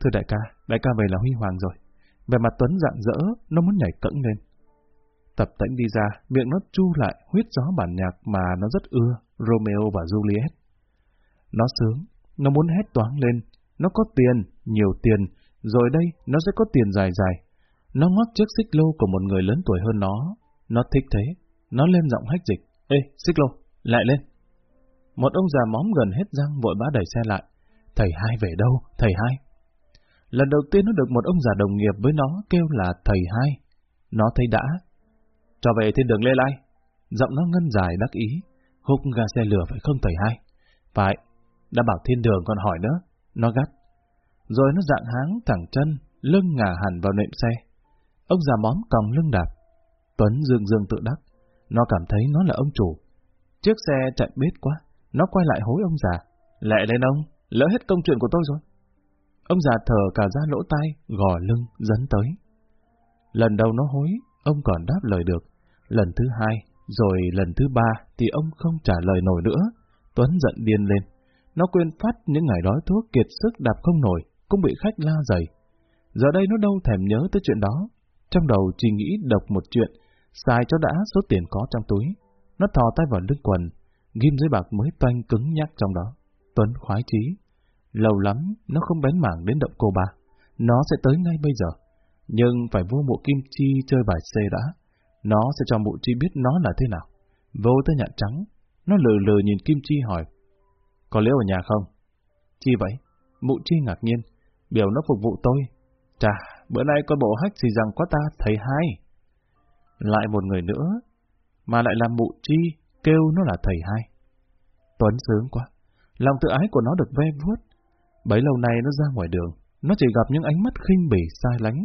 Thưa đại ca, đại ca về là huy hoàng rồi. Về mặt Tuấn dạng dỡ, nó muốn nhảy cẫng lên. Tập tễnh đi ra, miệng nó chu lại huyết gió bản nhạc mà nó rất ưa, Romeo và Juliet. Nó sướng, nó muốn hét toáng lên, nó có tiền, nhiều tiền, rồi đây nó sẽ có tiền dài dài. Nó ngoắc chiếc xích lô của một người lớn tuổi hơn nó. Nó thích thế. Nó lên giọng hách dịch. Ê, xích lô, lại lên. Một ông già móm gần hết răng vội bá đẩy xe lại. Thầy hai về đâu, thầy hai? Lần đầu tiên nó được một ông già đồng nghiệp với nó kêu là thầy hai. Nó thấy đã. Cho về thiên đường Lê Lai. Giọng nó ngân dài đắc ý. Húc ga xe lửa phải không thầy hai? Phải. Đã bảo thiên đường còn hỏi nữa. Nó gắt. Rồi nó dạng háng thẳng chân, lưng ngả hẳn vào nệm xe. Ông già móm còng lưng đạp. Tuấn dương dương tự đắc. Nó cảm thấy nó là ông chủ. Chiếc xe chạy bết quá. Nó quay lại hối ông già. Lẹ lên ông, lỡ hết công chuyện của tôi rồi. Ông già thở cả ra lỗ tai, gò lưng, dẫn tới. Lần đầu nó hối, ông còn đáp lời được. Lần thứ hai, rồi lần thứ ba thì ông không trả lời nổi nữa. Tuấn giận điên lên. Nó quên phát những ngày đói thuốc kiệt sức đạp không nổi, cũng bị khách la dày. Giờ đây nó đâu thèm nhớ tới chuyện đó. Trong đầu chỉ nghĩ đọc một chuyện, xài cho đã số tiền có trong túi. Nó thò tay vào lưng quần, ghim dưới bạc mới toanh cứng nhắc trong đó. Tuấn khoái chí. Lâu lắm, nó không bén mảng đến động cô ba. Nó sẽ tới ngay bây giờ. Nhưng phải vua mụ kim chi chơi bài C đã. Nó sẽ cho mụ chi biết nó là thế nào. Vô tới nhạn trắng, nó lừ lừ nhìn kim chi hỏi. Có liễu ở nhà không? Chi vậy? Mụ chi ngạc nhiên. Biểu nó phục vụ tôi. Chà, bữa nay con bộ hách gì rằng quá ta, thầy hai. Lại một người nữa, mà lại làm mụ chi, kêu nó là thầy hai. Tuấn sướng quá, lòng tự ái của nó được ve vuốt. Bấy lâu nay nó ra ngoài đường, nó chỉ gặp những ánh mắt khinh bỉ sai lánh,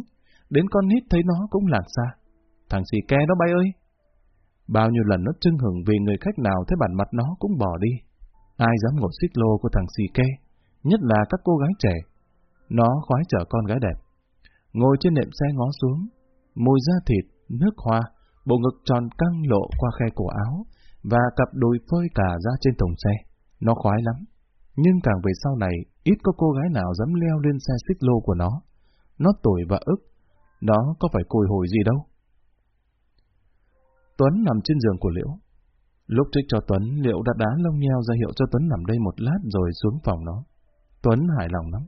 đến con nít thấy nó cũng lạc xa. Thằng xì ke đó bay ơi! Bao nhiêu lần nó trưng hưởng vì người khách nào thấy bản mặt nó cũng bỏ đi. Ai dám ngồi xích lô của thằng xì ke, nhất là các cô gái trẻ. Nó khoái chở con gái đẹp. Ngồi trên nệm xe ngó xuống, mùi da thịt, nước hoa, bộ ngực tròn căng lộ qua khe cổ áo, và cặp đùi phơi cả ra trên thùng xe. Nó khoái lắm. Nhưng càng về sau này, ít có cô gái nào dám leo lên xe xích lô của nó. Nó tuổi và ức. Nó có phải cùi hồi gì đâu. Tuấn nằm trên giường của Liễu. Lúc trích cho Tuấn, Liễu đã đá lông nheo ra hiệu cho Tuấn nằm đây một lát rồi xuống phòng nó. Tuấn hài lòng lắm.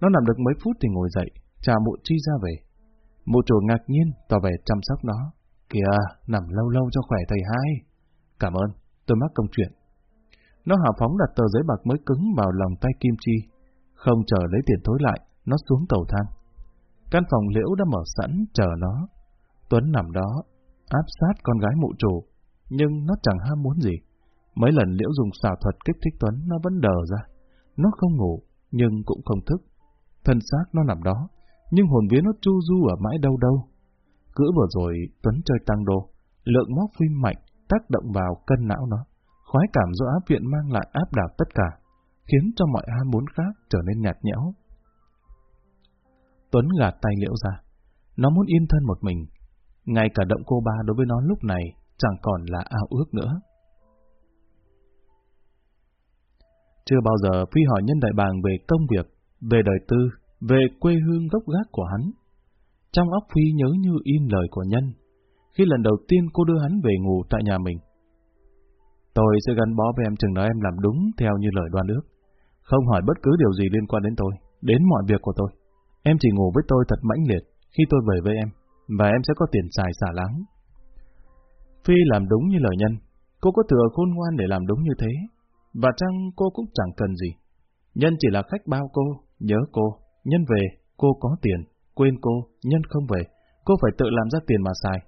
Nó nằm được mấy phút thì ngồi dậy, chào mụ chi ra về. Mụ chủ ngạc nhiên, tỏ vẻ chăm sóc nó. Kìa, nằm lâu lâu cho khỏe thầy hai. Cảm ơn, tôi mắc công chuyện. Nó hào phóng đặt tờ giấy bạc mới cứng vào lòng tay Kim Chi. Không chờ lấy tiền thối lại, nó xuống cầu thang. Căn phòng liễu đã mở sẵn, chờ nó. Tuấn nằm đó, áp sát con gái mụ chủ, nhưng nó chẳng ham muốn gì. Mấy lần liễu dùng xào thuật kích thích Tuấn, nó vẫn đờ ra. Nó không ngủ, nhưng cũng không thức. Thân xác nó nằm đó, nhưng hồn vía nó chu du ở mãi đâu đâu. Cữ vừa rồi, Tuấn chơi tăng đồ, lượng móc phim mạnh, tác động vào cân não nó. Khoái cảm do áp viện mang lại áp đảo tất cả, khiến cho mọi ham muốn khác trở nên nhạt nhẽo. Tuấn gạt tay liễu ra. Nó muốn yên thân một mình. Ngay cả động cô ba đối với nó lúc này chẳng còn là ao ước nữa. Chưa bao giờ Phi hỏi nhân đại bàng về công việc, về đời tư, về quê hương gốc gác của hắn. Trong óc Phi nhớ như in lời của nhân, khi lần đầu tiên cô đưa hắn về ngủ tại nhà mình. Tôi sẽ gắn bó với em chừng đó em làm đúng theo như lời đoan ước. Không hỏi bất cứ điều gì liên quan đến tôi, đến mọi việc của tôi. Em chỉ ngủ với tôi thật mãnh liệt khi tôi về với em, và em sẽ có tiền xài xả láng. Phi làm đúng như lời nhân, cô có thừa khôn ngoan để làm đúng như thế, và chăng cô cũng chẳng cần gì. Nhân chỉ là khách bao cô, nhớ cô, nhân về, cô có tiền, quên cô, nhân không về, cô phải tự làm ra tiền mà xài.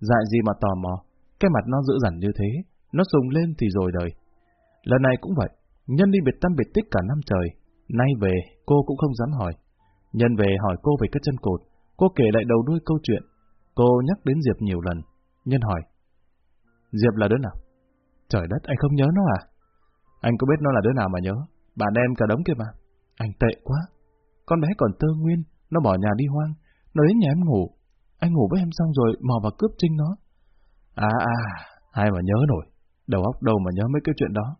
Dại gì mà tò mò, cái mặt nó dữ dằn như thế, nó sùng lên thì rồi đời. Lần này cũng vậy, nhân đi biệt tâm biệt tích cả năm trời, nay về cô cũng không dám hỏi. Nhân về hỏi cô về cái chân cột, cô kể lại đầu đuôi câu chuyện. Cô nhắc đến Diệp nhiều lần. Nhân hỏi, Diệp là đứa nào? Trời đất, anh không nhớ nó à? Anh có biết nó là đứa nào mà nhớ? Bạn em cả đống kia mà. Anh tệ quá. Con bé còn tơ nguyên, nó bỏ nhà đi hoang. Nó đến nhà em ngủ. Anh ngủ với em xong rồi mò vào cướp trinh nó. À à, ai mà nhớ nổi. Đầu óc đâu mà nhớ mấy cái chuyện đó.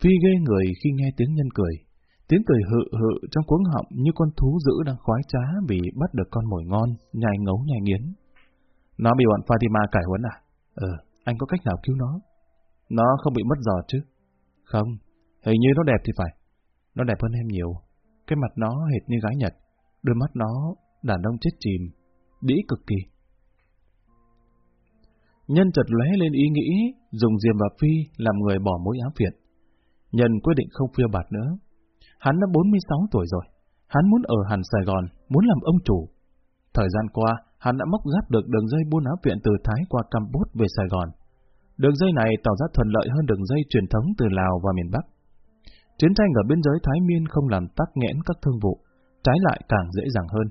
Phi ghê người khi nghe tiếng nhân cười. Tiếng cười hự hự trong cuống họng như con thú dữ đang khoái trá vì bắt được con mồi ngon, nhai ngấu nhai nghiến. Nó bị bọn Fatima cải huấn à? Ừ, anh có cách nào cứu nó? Nó không bị mất giò chứ? Không, hình như nó đẹp thì phải. Nó đẹp hơn em nhiều. Cái mặt nó hệt như gái Nhật, đôi mắt nó đàn ông chết chìm, đĩ cực kỳ. Nhân chợt lóe lên ý nghĩ dùng Diềm và Phi làm người bỏ mối áo phiền. Nhân quyết định không phiêu bạt nữa. Hắn đã 46 tuổi rồi. Hắn muốn ở hẳn Sài Gòn, muốn làm ông chủ. Thời gian qua, hắn đã móc giáp được đường dây buôn áo viện từ Thái qua Campuchia về Sài Gòn. Đường dây này tỏ ra thuận lợi hơn đường dây truyền thống từ Lào và miền Bắc. Chiến tranh ở biên giới Thái Miên không làm tắc nghẽn các thương vụ, trái lại càng dễ dàng hơn.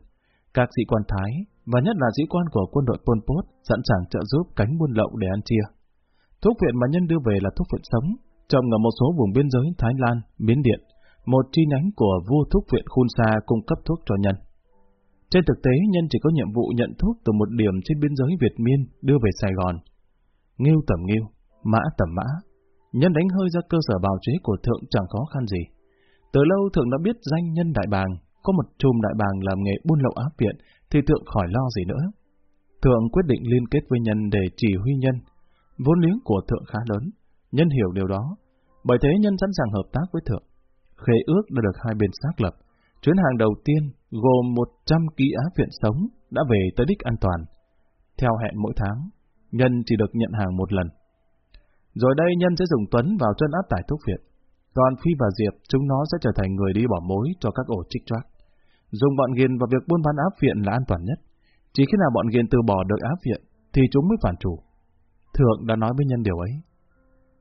Các sĩ quan Thái, và nhất là sĩ quan của quân đội Pol Pot, sẵn sàng trợ giúp cánh buôn lậu để ăn chia. Thuốc viện mà nhân đưa về là thuốc viện sống, trồng ở một số vùng biên giới Thái Lan, Miến Điện, một chi nhánh của vua thuốc viện Khun Sa cung cấp thuốc cho nhân. Trên thực tế, nhân chỉ có nhiệm vụ nhận thuốc từ một điểm trên biên giới Việt Miên đưa về Sài Gòn. Nghiêu tầm nghiêu, mã tầm mã, nhân đánh hơi ra cơ sở bào chế của thượng chẳng khó khăn gì. Từ lâu thượng đã biết danh nhân đại bàng, có một chùm đại bàng làm nghề buôn lậu áp viện, thì thượng khỏi lo gì nữa. Thượng quyết định liên kết với nhân để chỉ huy nhân. Vốn liếng của thượng khá lớn, nhân hiểu điều đó, bởi thế nhân sẵn sàng hợp tác với thượng. Khế ước đã được hai bên xác lập. Chuyến hàng đầu tiên gồm 100 ký á viện sống đã về tới đích an toàn. Theo hẹn mỗi tháng, Nhân chỉ được nhận hàng một lần. Rồi đây Nhân sẽ dùng Tuấn vào chân áp tải thuốc viện. Còn Phi và Diệp, chúng nó sẽ trở thành người đi bỏ mối cho các ổ trích trác. Dùng bọn ghiền vào việc buôn bán áp viện là an toàn nhất. Chỉ khi nào bọn ghiền từ bỏ được áp viện, thì chúng mới phản chủ. Thượng đã nói với Nhân điều ấy.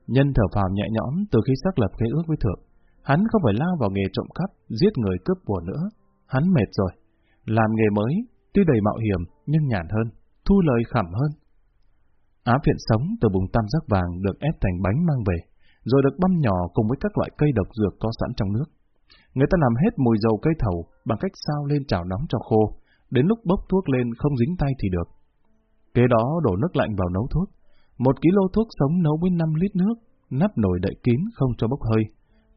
Nhân thở phào nhẹ nhõm từ khi xác lập khế ước với Thượng. Hắn không phải lao vào nghề trộm cắp, giết người cướp của nữa. Hắn mệt rồi. Làm nghề mới, tuy đầy mạo hiểm, nhưng nhàn hơn, thu lời khẩm hơn. Á phiện sống từ bùng tam giác vàng được ép thành bánh mang về, rồi được băm nhỏ cùng với các loại cây độc dược có sẵn trong nước. Người ta làm hết mùi dầu cây thầu bằng cách sao lên chảo nóng cho khô, đến lúc bốc thuốc lên không dính tay thì được. Kế đó đổ nước lạnh vào nấu thuốc. Một kg thuốc sống nấu với 5 lít nước, nắp nồi đậy kín không cho bốc hơi.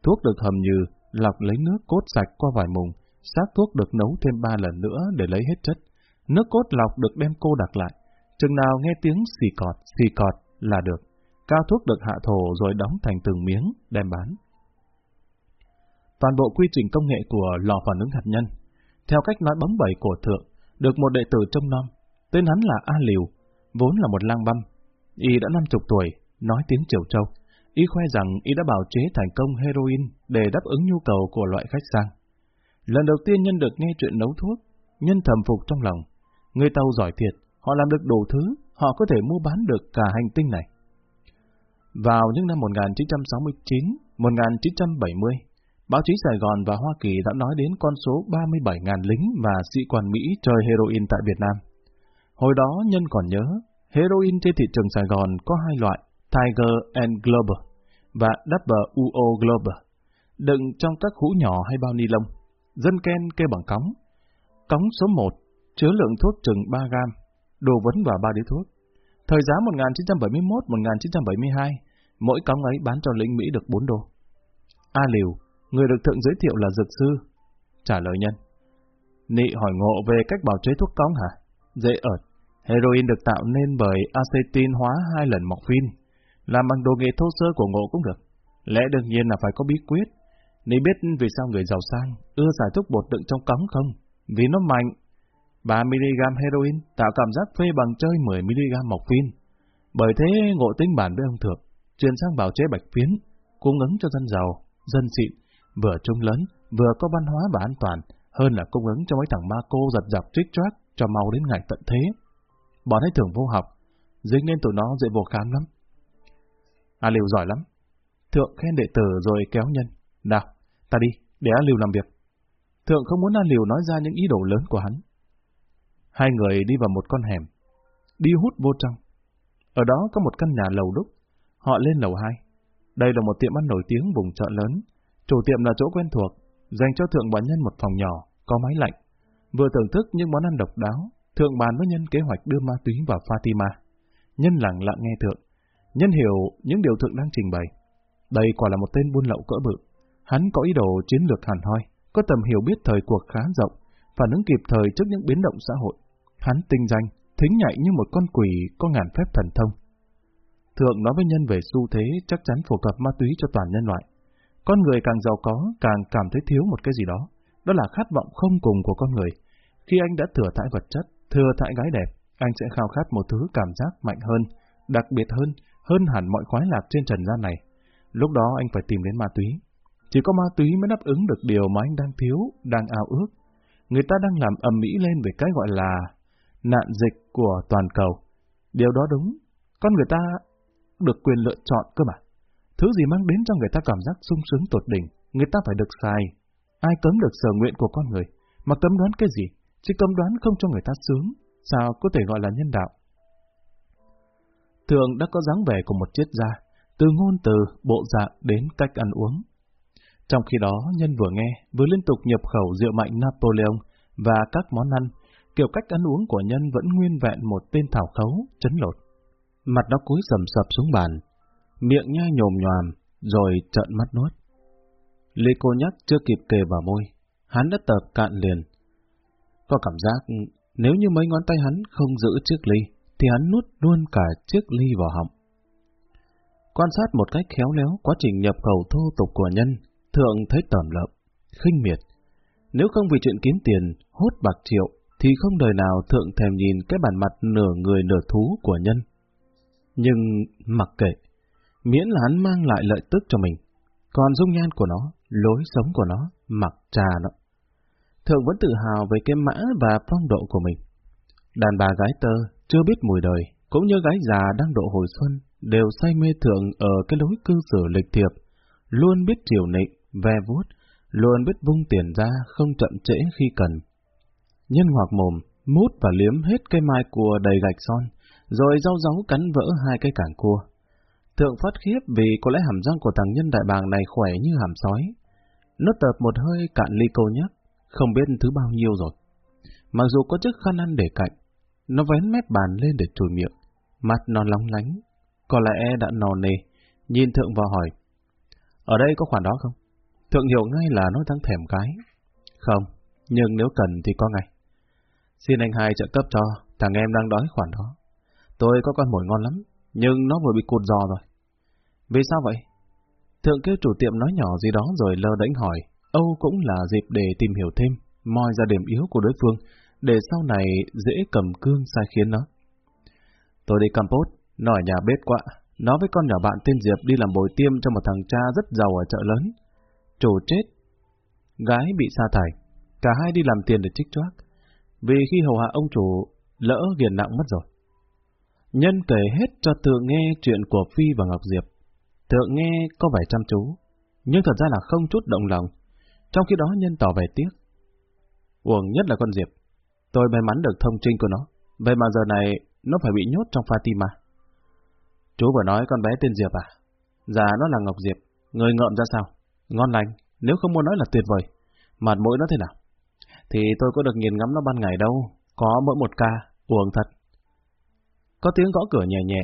Thuốc được hầm nhừ, lọc lấy nước cốt sạch qua vài mùng, xác thuốc được nấu thêm ba lần nữa để lấy hết chất. Nước cốt lọc được đem cô đặc lại. Chừng nào nghe tiếng xì cọt, xì cọt là được. Cao thuốc được hạ thổ rồi đóng thành từng miếng, đem bán. Toàn bộ quy trình công nghệ của lò phản ứng hạt nhân, theo cách nói bóng bẩy của thượng, được một đệ tử trông nom, tên hắn là A Liều, vốn là một lang băm. Y đã năm chục tuổi, nói tiếng Triều Châu. Y khoe rằng Y đã bào chế thành công heroin để đáp ứng nhu cầu của loại khách sang. Lần đầu tiên nhân được nghe chuyện nấu thuốc, nhân thầm phục trong lòng. Người Tàu giỏi thiệt, họ làm được đủ thứ, họ có thể mua bán được cả hành tinh này. Vào những năm 1969, 1970, báo chí Sài Gòn và Hoa Kỳ đã nói đến con số 37.000 lính và sĩ quan Mỹ chơi heroin tại Việt Nam. Hồi đó nhân còn nhớ, heroin trên thị trường Sài Gòn có hai loại, Tiger and Global và WUO Global, đựng trong các hũ nhỏ hay bao ni lông. Dân Ken kêu bằng cống. Cống số 1 chứa lượng thuốc chừng 3 gram, đồ vấn và 3 điếu thuốc. Thời giá 1971-1972, mỗi cống ấy bán cho lính Mỹ được 4 đô. A Liều, người được thượng giới thiệu là dược sư. Trả lời nhân. Nị hỏi ngộ về cách bào chế thuốc cống hả? Dễ ợt. Heroin được tạo nên bởi acetin hóa hai lần morphine. Làm bằng đồ nghề thô sơ của ngộ cũng được. Lẽ đương nhiên là phải có bí quyết. Nếu biết vì sao người giàu sang ưa giải thuốc bột đựng trong cống không? Vì nó mạnh. 3mg heroin tạo cảm giác phê bằng chơi 10mg morphine. Bởi thế ngộ tính bản với ông thượng, chuyển sang bào chế bạch phiến, cung ứng cho dân giàu, dân xịn, vừa trung lớn, vừa có văn hóa và an toàn, hơn là cung ứng cho mấy thằng ma cô giật dọc trích choác cho mau đến ngày tận thế. Bọn ấy thường vô học, dính nên tụi nó dễ vô khám lắm. A Lưu giỏi lắm. Thượng khen đệ tử rồi kéo nhân. Nào, ta đi, để A Lưu làm việc. Thượng không muốn A Lưu nói ra những ý đồ lớn của hắn. Hai người đi vào một con hẻm, đi hút vô trong. Ở đó có một căn nhà lầu đúc, họ lên lầu hai. Đây là một tiệm ăn nổi tiếng vùng chợ lớn, chủ tiệm là chỗ quen thuộc, dành cho thượng và nhân một phòng nhỏ, có máy lạnh. Vừa thưởng thức những món ăn độc đáo, thượng bàn với nhân kế hoạch đưa ma túy vào Fatima. Nhân lặng lặng nghe thượng, nhân hiểu những điều thượng đang trình bày. Đây quả là một tên buôn lậu cỡ bự. Hắn có ý đồ chiến lược hẳn hoi, có tầm hiểu biết thời cuộc khá rộng, phản ứng kịp thời trước những biến động xã hội. Hắn tinh danh, thính nhạy như một con quỷ có ngàn phép thần thông. Thượng nói với nhân về xu thế chắc chắn phổ cập ma túy cho toàn nhân loại. Con người càng giàu có, càng cảm thấy thiếu một cái gì đó. Đó là khát vọng không cùng của con người. Khi anh đã thừa thãi vật chất, thừa thãi gái đẹp, anh sẽ khao khát một thứ cảm giác mạnh hơn, đặc biệt hơn, hơn hẳn mọi khoái lạc trên trần gian này. Lúc đó anh phải tìm đến ma túy. Chỉ có ma túy mới đáp ứng được điều mà anh đang thiếu, đang ao ước. Người ta đang làm ầm mỹ lên về cái gọi là nạn dịch của toàn cầu. Điều đó đúng, con người ta được quyền lựa chọn cơ mà. Thứ gì mang đến cho người ta cảm giác sung sướng tột đỉnh, người ta phải được xài. Ai cấm được sở nguyện của con người, mà cấm đoán cái gì? Chỉ cấm đoán không cho người ta sướng, sao có thể gọi là nhân đạo? Thường đã có dáng vẻ của một triết gia, từ ngôn từ, bộ dạng đến cách ăn uống. Trong khi đó, nhân vừa nghe, vừa liên tục nhập khẩu rượu mạnh Napoleon và các món ăn, kiểu cách ăn uống của nhân vẫn nguyên vẹn một tên thảo khấu, chấn lột. Mặt nó cúi sầm sập xuống bàn, miệng nhai nhồm nhòm, rồi trợn mắt nuốt. Ly cô nhắc chưa kịp kề vào môi, hắn đã tập cạn liền. Có cảm giác nếu như mấy ngón tay hắn không giữ chiếc ly, thì hắn nuốt luôn cả chiếc ly vào họng. Quan sát một cách khéo léo quá trình nhập khẩu thô tục của nhân, thượng thấy tởm lợm, khinh miệt. Nếu không vì chuyện kiếm tiền, hốt bạc triệu, thì không đời nào thượng thèm nhìn cái bản mặt nửa người nửa thú của nhân. Nhưng mặc kệ, miễn là hắn mang lại lợi tức cho mình, còn dung nhan của nó, lối sống của nó, mặc trà nó. Thượng vẫn tự hào về cái mã và phong độ của mình. Đàn bà gái tơ, chưa biết mùi đời, cũng như gái già đang độ hồi xuân, đều say mê thượng ở cái lối cư xử lịch thiệp, luôn biết triều nịnh ve vuốt, luôn biết vung tiền ra, không chậm trễ khi cần. Nhân hoặc mồm, mút và liếm hết cây mai cua đầy gạch son, rồi rau ráu cắn vỡ hai cái cảng cua. Thượng phát khiếp vì có lẽ hàm răng của thằng nhân đại bàng này khỏe như hàm sói. Nó tập một hơi cạn ly câu nhắc, không biết thứ bao nhiêu rồi. Mặc dù có chiếc khăn ăn để cạnh, nó vén mép bàn lên để chùi miệng, mặt nó lóng lánh, có lẽ đã nò nề, nhìn thượng vào hỏi. Ở đây có khoản đó không? Thượng hiểu ngay là nó đang thèm cái. Không, nhưng nếu cần thì có ngay. Xin anh hai trợ cấp cho, thằng em đang đói khoản đó. Tôi có con mồi ngon lắm, nhưng nó vừa bị cụt giò rồi. Vì sao vậy? Thượng kêu chủ tiệm nói nhỏ gì đó rồi lơ đánh hỏi, Âu cũng là dịp để tìm hiểu thêm, moi ra điểm yếu của đối phương, để sau này dễ cầm cương sai khiến nó. Tôi đi campus, nó ở nhà bếp quạ, nó với con nhỏ bạn tên Diệp đi làm bồi tiêm cho một thằng cha rất giàu ở chợ lớn. Chủ chết, gái bị sa thải, cả hai đi làm tiền để trích choác, vì khi hầu hạ ông chủ lỡ nghiền nặng mất rồi. Nhân kể hết cho Thượng nghe chuyện của Phi và Ngọc Diệp. Thượng nghe có vẻ chăm chú, nhưng thật ra là không chút động lòng. Trong khi đó Nhân tỏ vẻ tiếc. Uổng nhất là con Diệp. Tôi may mắn được thông trinh của nó. Vậy mà giờ này, nó phải bị nhốt trong Fatima. Chú vừa nói con bé tên Diệp à? Dạ nó là Ngọc Diệp. Người ngợm ra sao? Ngon lành. Nếu không muốn nói là tuyệt vời. Mặt mũi nó thế nào? Thì tôi có được nhìn ngắm nó ban ngày đâu. Có mỗi một ca. Uổng thật. Có tiếng gõ cửa nhẹ nhẹ.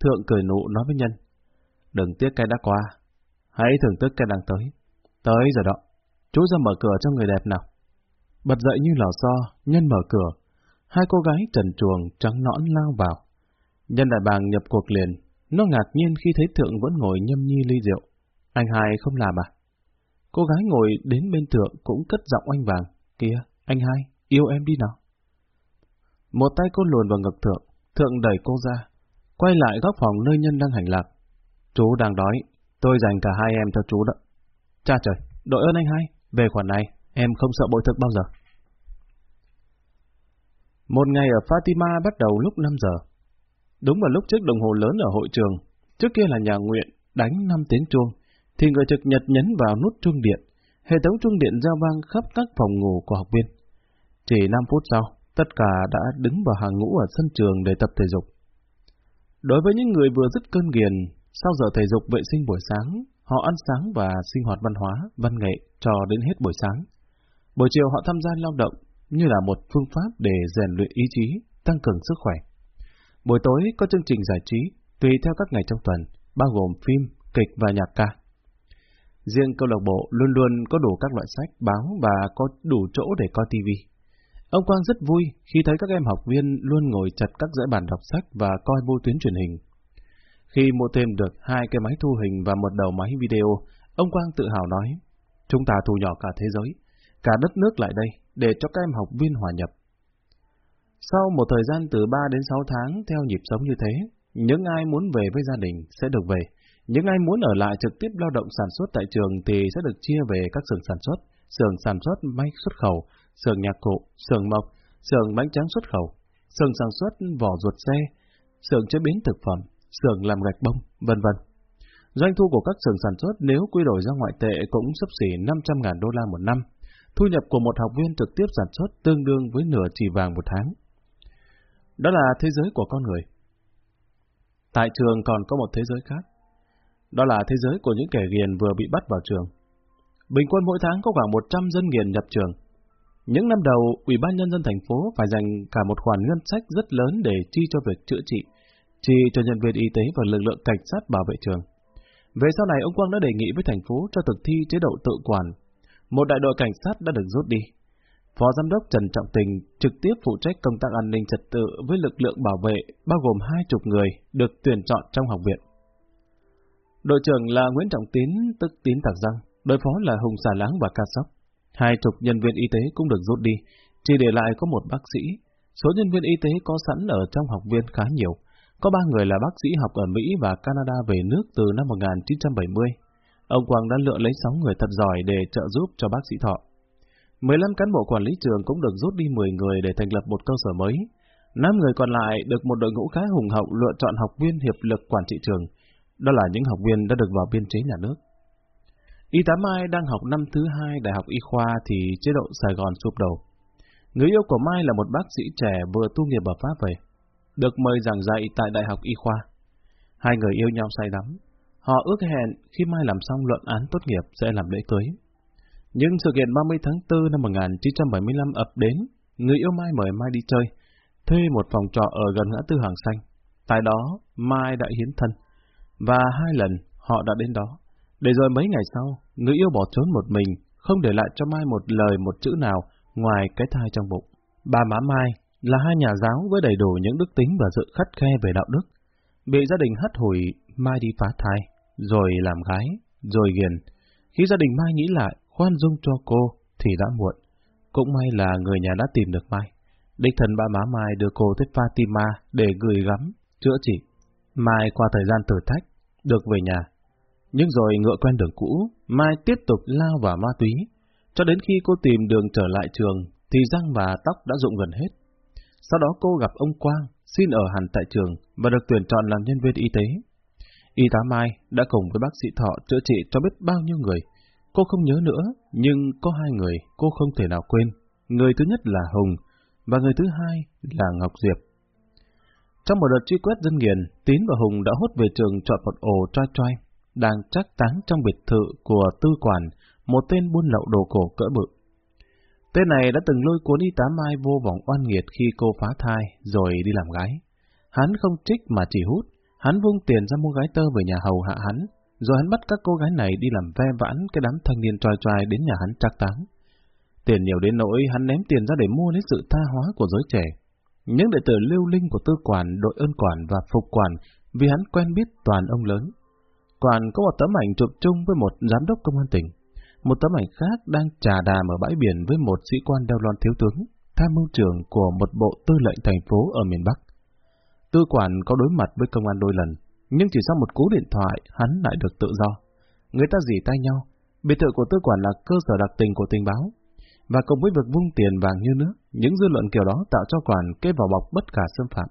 Thượng cười nụ nói với Nhân. Đừng tiếc cái đã qua. Hãy thưởng thức cái đang tới. Tới giờ đó. Chú ra mở cửa cho người đẹp nào. Bật dậy như lò xo, Nhân mở cửa. Hai cô gái trần chuồng trắng nõn lao vào. Nhân đại bàng nhập cuộc liền. Nó ngạc nhiên khi thấy Thượng vẫn ngồi nhâm nhi ly rượu. Anh hai không làm à? Cô gái ngồi đến bên Thượng cũng cất giọng oanh vàng. Kìa, anh hai, yêu em đi nào. Một tay cô luồn vào ngực Thượng, Thượng đẩy cô ra, quay lại góc phòng nơi nhân đang hành lạc. Chú đang đói, tôi dành cả hai em cho chú đó. Cha trời, đội ơn anh hai, về khoản này, em không sợ bội thực bao giờ. Một ngày ở Fatima bắt đầu lúc 5 giờ. Đúng vào lúc trước đồng hồ lớn ở hội trường, trước kia là nhà nguyện, đánh 5 tiếng chuông, thì người trực nhật nhấn vào nút chuông điện. Hệ thống chuông điện giao vang khắp các phòng ngủ của học viên. Chỉ 5 phút sau, tất cả đã đứng vào hàng ngũ ở sân trường để tập thể dục. Đối với những người vừa dứt cơn nghiền, sau giờ thể dục vệ sinh buổi sáng, họ ăn sáng và sinh hoạt văn hóa, văn nghệ cho đến hết buổi sáng. Buổi chiều họ tham gia lao động như là một phương pháp để rèn luyện ý chí, tăng cường sức khỏe. Buổi tối có chương trình giải trí tùy theo các ngày trong tuần, bao gồm phim, kịch và nhạc ca. Riêng câu lạc bộ luôn luôn có đủ các loại sách, báo và có đủ chỗ để coi tivi. Ông Quang rất vui khi thấy các em học viên luôn ngồi chặt các dãy bàn đọc sách và coi vô tuyến truyền hình. Khi mua thêm được hai cái máy thu hình và một đầu máy video, ông Quang tự hào nói, chúng ta thu nhỏ cả thế giới, cả đất nước lại đây, để cho các em học viên hòa nhập. Sau một thời gian từ 3 đến 6 tháng theo nhịp sống như thế, những ai muốn về với gia đình sẽ được về, những ai muốn ở lại trực tiếp lao động sản xuất tại trường thì sẽ được chia về các xưởng sản xuất, xưởng sản xuất may xuất khẩu, xưởng nhạc cụ, xưởng mộc, xưởng bánh tráng xuất khẩu, xưởng sản xuất vỏ ruột xe, xưởng chế biến thực phẩm, xưởng làm gạch bông, vân vân. Doanh thu của các xưởng sản xuất nếu quy đổi ra ngoại tệ cũng sấp xỉ 500.000 đô la một năm. Thu nhập của một học viên trực tiếp sản xuất tương đương với nửa chỉ vàng một tháng. Đó là thế giới của con người. Tại trường còn có một thế giới khác. Đó là thế giới của những kẻ ghiền vừa bị bắt vào trường. Bình quân mỗi tháng có khoảng 100 dân nghiền nhập trường. Những năm đầu, Ủy ban Nhân dân thành phố phải dành cả một khoản ngân sách rất lớn để chi cho việc chữa trị, chi cho nhân viên y tế và lực lượng cảnh sát bảo vệ trường. Về sau này, ông Quang đã đề nghị với thành phố cho thực thi chế độ tự quản. Một đại đội cảnh sát đã được rút đi. Phó Giám đốc Trần Trọng Tình trực tiếp phụ trách công tác an ninh trật tự với lực lượng bảo vệ bao gồm hai chục người được tuyển chọn trong học viện. Đội trưởng là Nguyễn Trọng Tín, tức Tín Tạc Giang, đội phó là Hùng Xà Láng và Ca Sóc. Hai chục nhân viên y tế cũng được rút đi, chỉ để lại có một bác sĩ. Số nhân viên y tế có sẵn ở trong học viên khá nhiều. Có ba người là bác sĩ học ở Mỹ và Canada về nước từ năm 1970. Ông Quang đã lựa lấy 6 người thật giỏi để trợ giúp cho bác sĩ Thọ. 15 cán bộ quản lý trường cũng được rút đi 10 người để thành lập một cơ sở mới. 5 người còn lại được một đội ngũ khá hùng hậu lựa chọn học viên hiệp lực quản trị trường. Đó là những học viên đã được vào biên chế nhà nước. Y tá Mai đang học năm thứ hai đại học y khoa thì chế độ Sài Gòn sụp đổ. Người yêu của Mai là một bác sĩ trẻ vừa tu nghiệp ở Pháp về, được mời giảng dạy tại đại học y khoa. Hai người yêu nhau say đắm. Họ ước hẹn khi Mai làm xong luận án tốt nghiệp sẽ làm lễ cưới. Nhưng sự kiện 30 tháng 4 năm 1975 ập đến, người yêu Mai mời Mai đi chơi, thuê một phòng trọ ở gần ngã tư Hàng Xanh. Tại đó, Mai đã hiến thân, và hai lần họ đã đến đó. Để rồi mấy ngày sau, người yêu bỏ trốn một mình, không để lại cho Mai một lời một chữ nào ngoài cái thai trong bụng. Bà má Mai là hai nhà giáo với đầy đủ những đức tính và sự khắt khe về đạo đức. Bị gia đình hất hủi, Mai đi phá thai, rồi làm gái, rồi ghiền. Khi gia đình Mai nghĩ lại, khoan dung cho cô, thì đã muộn. Cũng may là người nhà đã tìm được Mai. Đích thần ba má Mai đưa cô tới Fatima để gửi gắm, chữa trị. Mai qua thời gian thử thách, được về nhà. Nhưng rồi ngựa quen đường cũ, Mai tiếp tục lao vào ma túy. Cho đến khi cô tìm đường trở lại trường, thì răng và tóc đã rụng gần hết. Sau đó cô gặp ông Quang, xin ở hẳn tại trường và được tuyển chọn làm nhân viên y tế. Y tá Mai đã cùng với bác sĩ Thọ chữa trị cho biết bao nhiêu người. Cô không nhớ nữa, nhưng có hai người cô không thể nào quên. Người thứ nhất là Hùng, và người thứ hai là Ngọc Diệp. Trong một đợt truy quét dân nghiền, Tín và Hùng đã hốt về trường chọn một ổ trai trai, đang chắc táng trong biệt thự của tư quản, một tên buôn lậu đồ cổ cỡ bự. Tên này đã từng lôi cuốn y tá Mai vô vọng oan nghiệt khi cô phá thai rồi đi làm gái. Hắn không trích mà chỉ hút, hắn vung tiền ra mua gái tơ về nhà hầu hạ hắn, rồi hắn bắt các cô gái này đi làm ve vãn cái đám thanh niên trai trai đến nhà hắn trác táng. Tiền nhiều đến nỗi hắn ném tiền ra để mua lấy sự tha hóa của giới trẻ. Những đệ tử lưu linh của tư quản, đội ơn quản và phục quản vì hắn quen biết toàn ông lớn. Quản có một tấm ảnh chụp chung với một giám đốc công an tỉnh. Một tấm ảnh khác đang trà đàm ở bãi biển với một sĩ quan đeo lon thiếu tướng, tham mưu trưởng của một bộ tư lệnh thành phố ở miền Bắc. Tư quản có đối mặt với công an đôi lần, nhưng chỉ sau một cú điện thoại, hắn lại được tự do. Người ta dì tay nhau, biệt thự của tư quản là cơ sở đặc tình của tình báo, và cùng với việc vung tiền vàng như nước, những dư luận kiểu đó tạo cho quản cái vỏ bọc bất khả xâm phạm.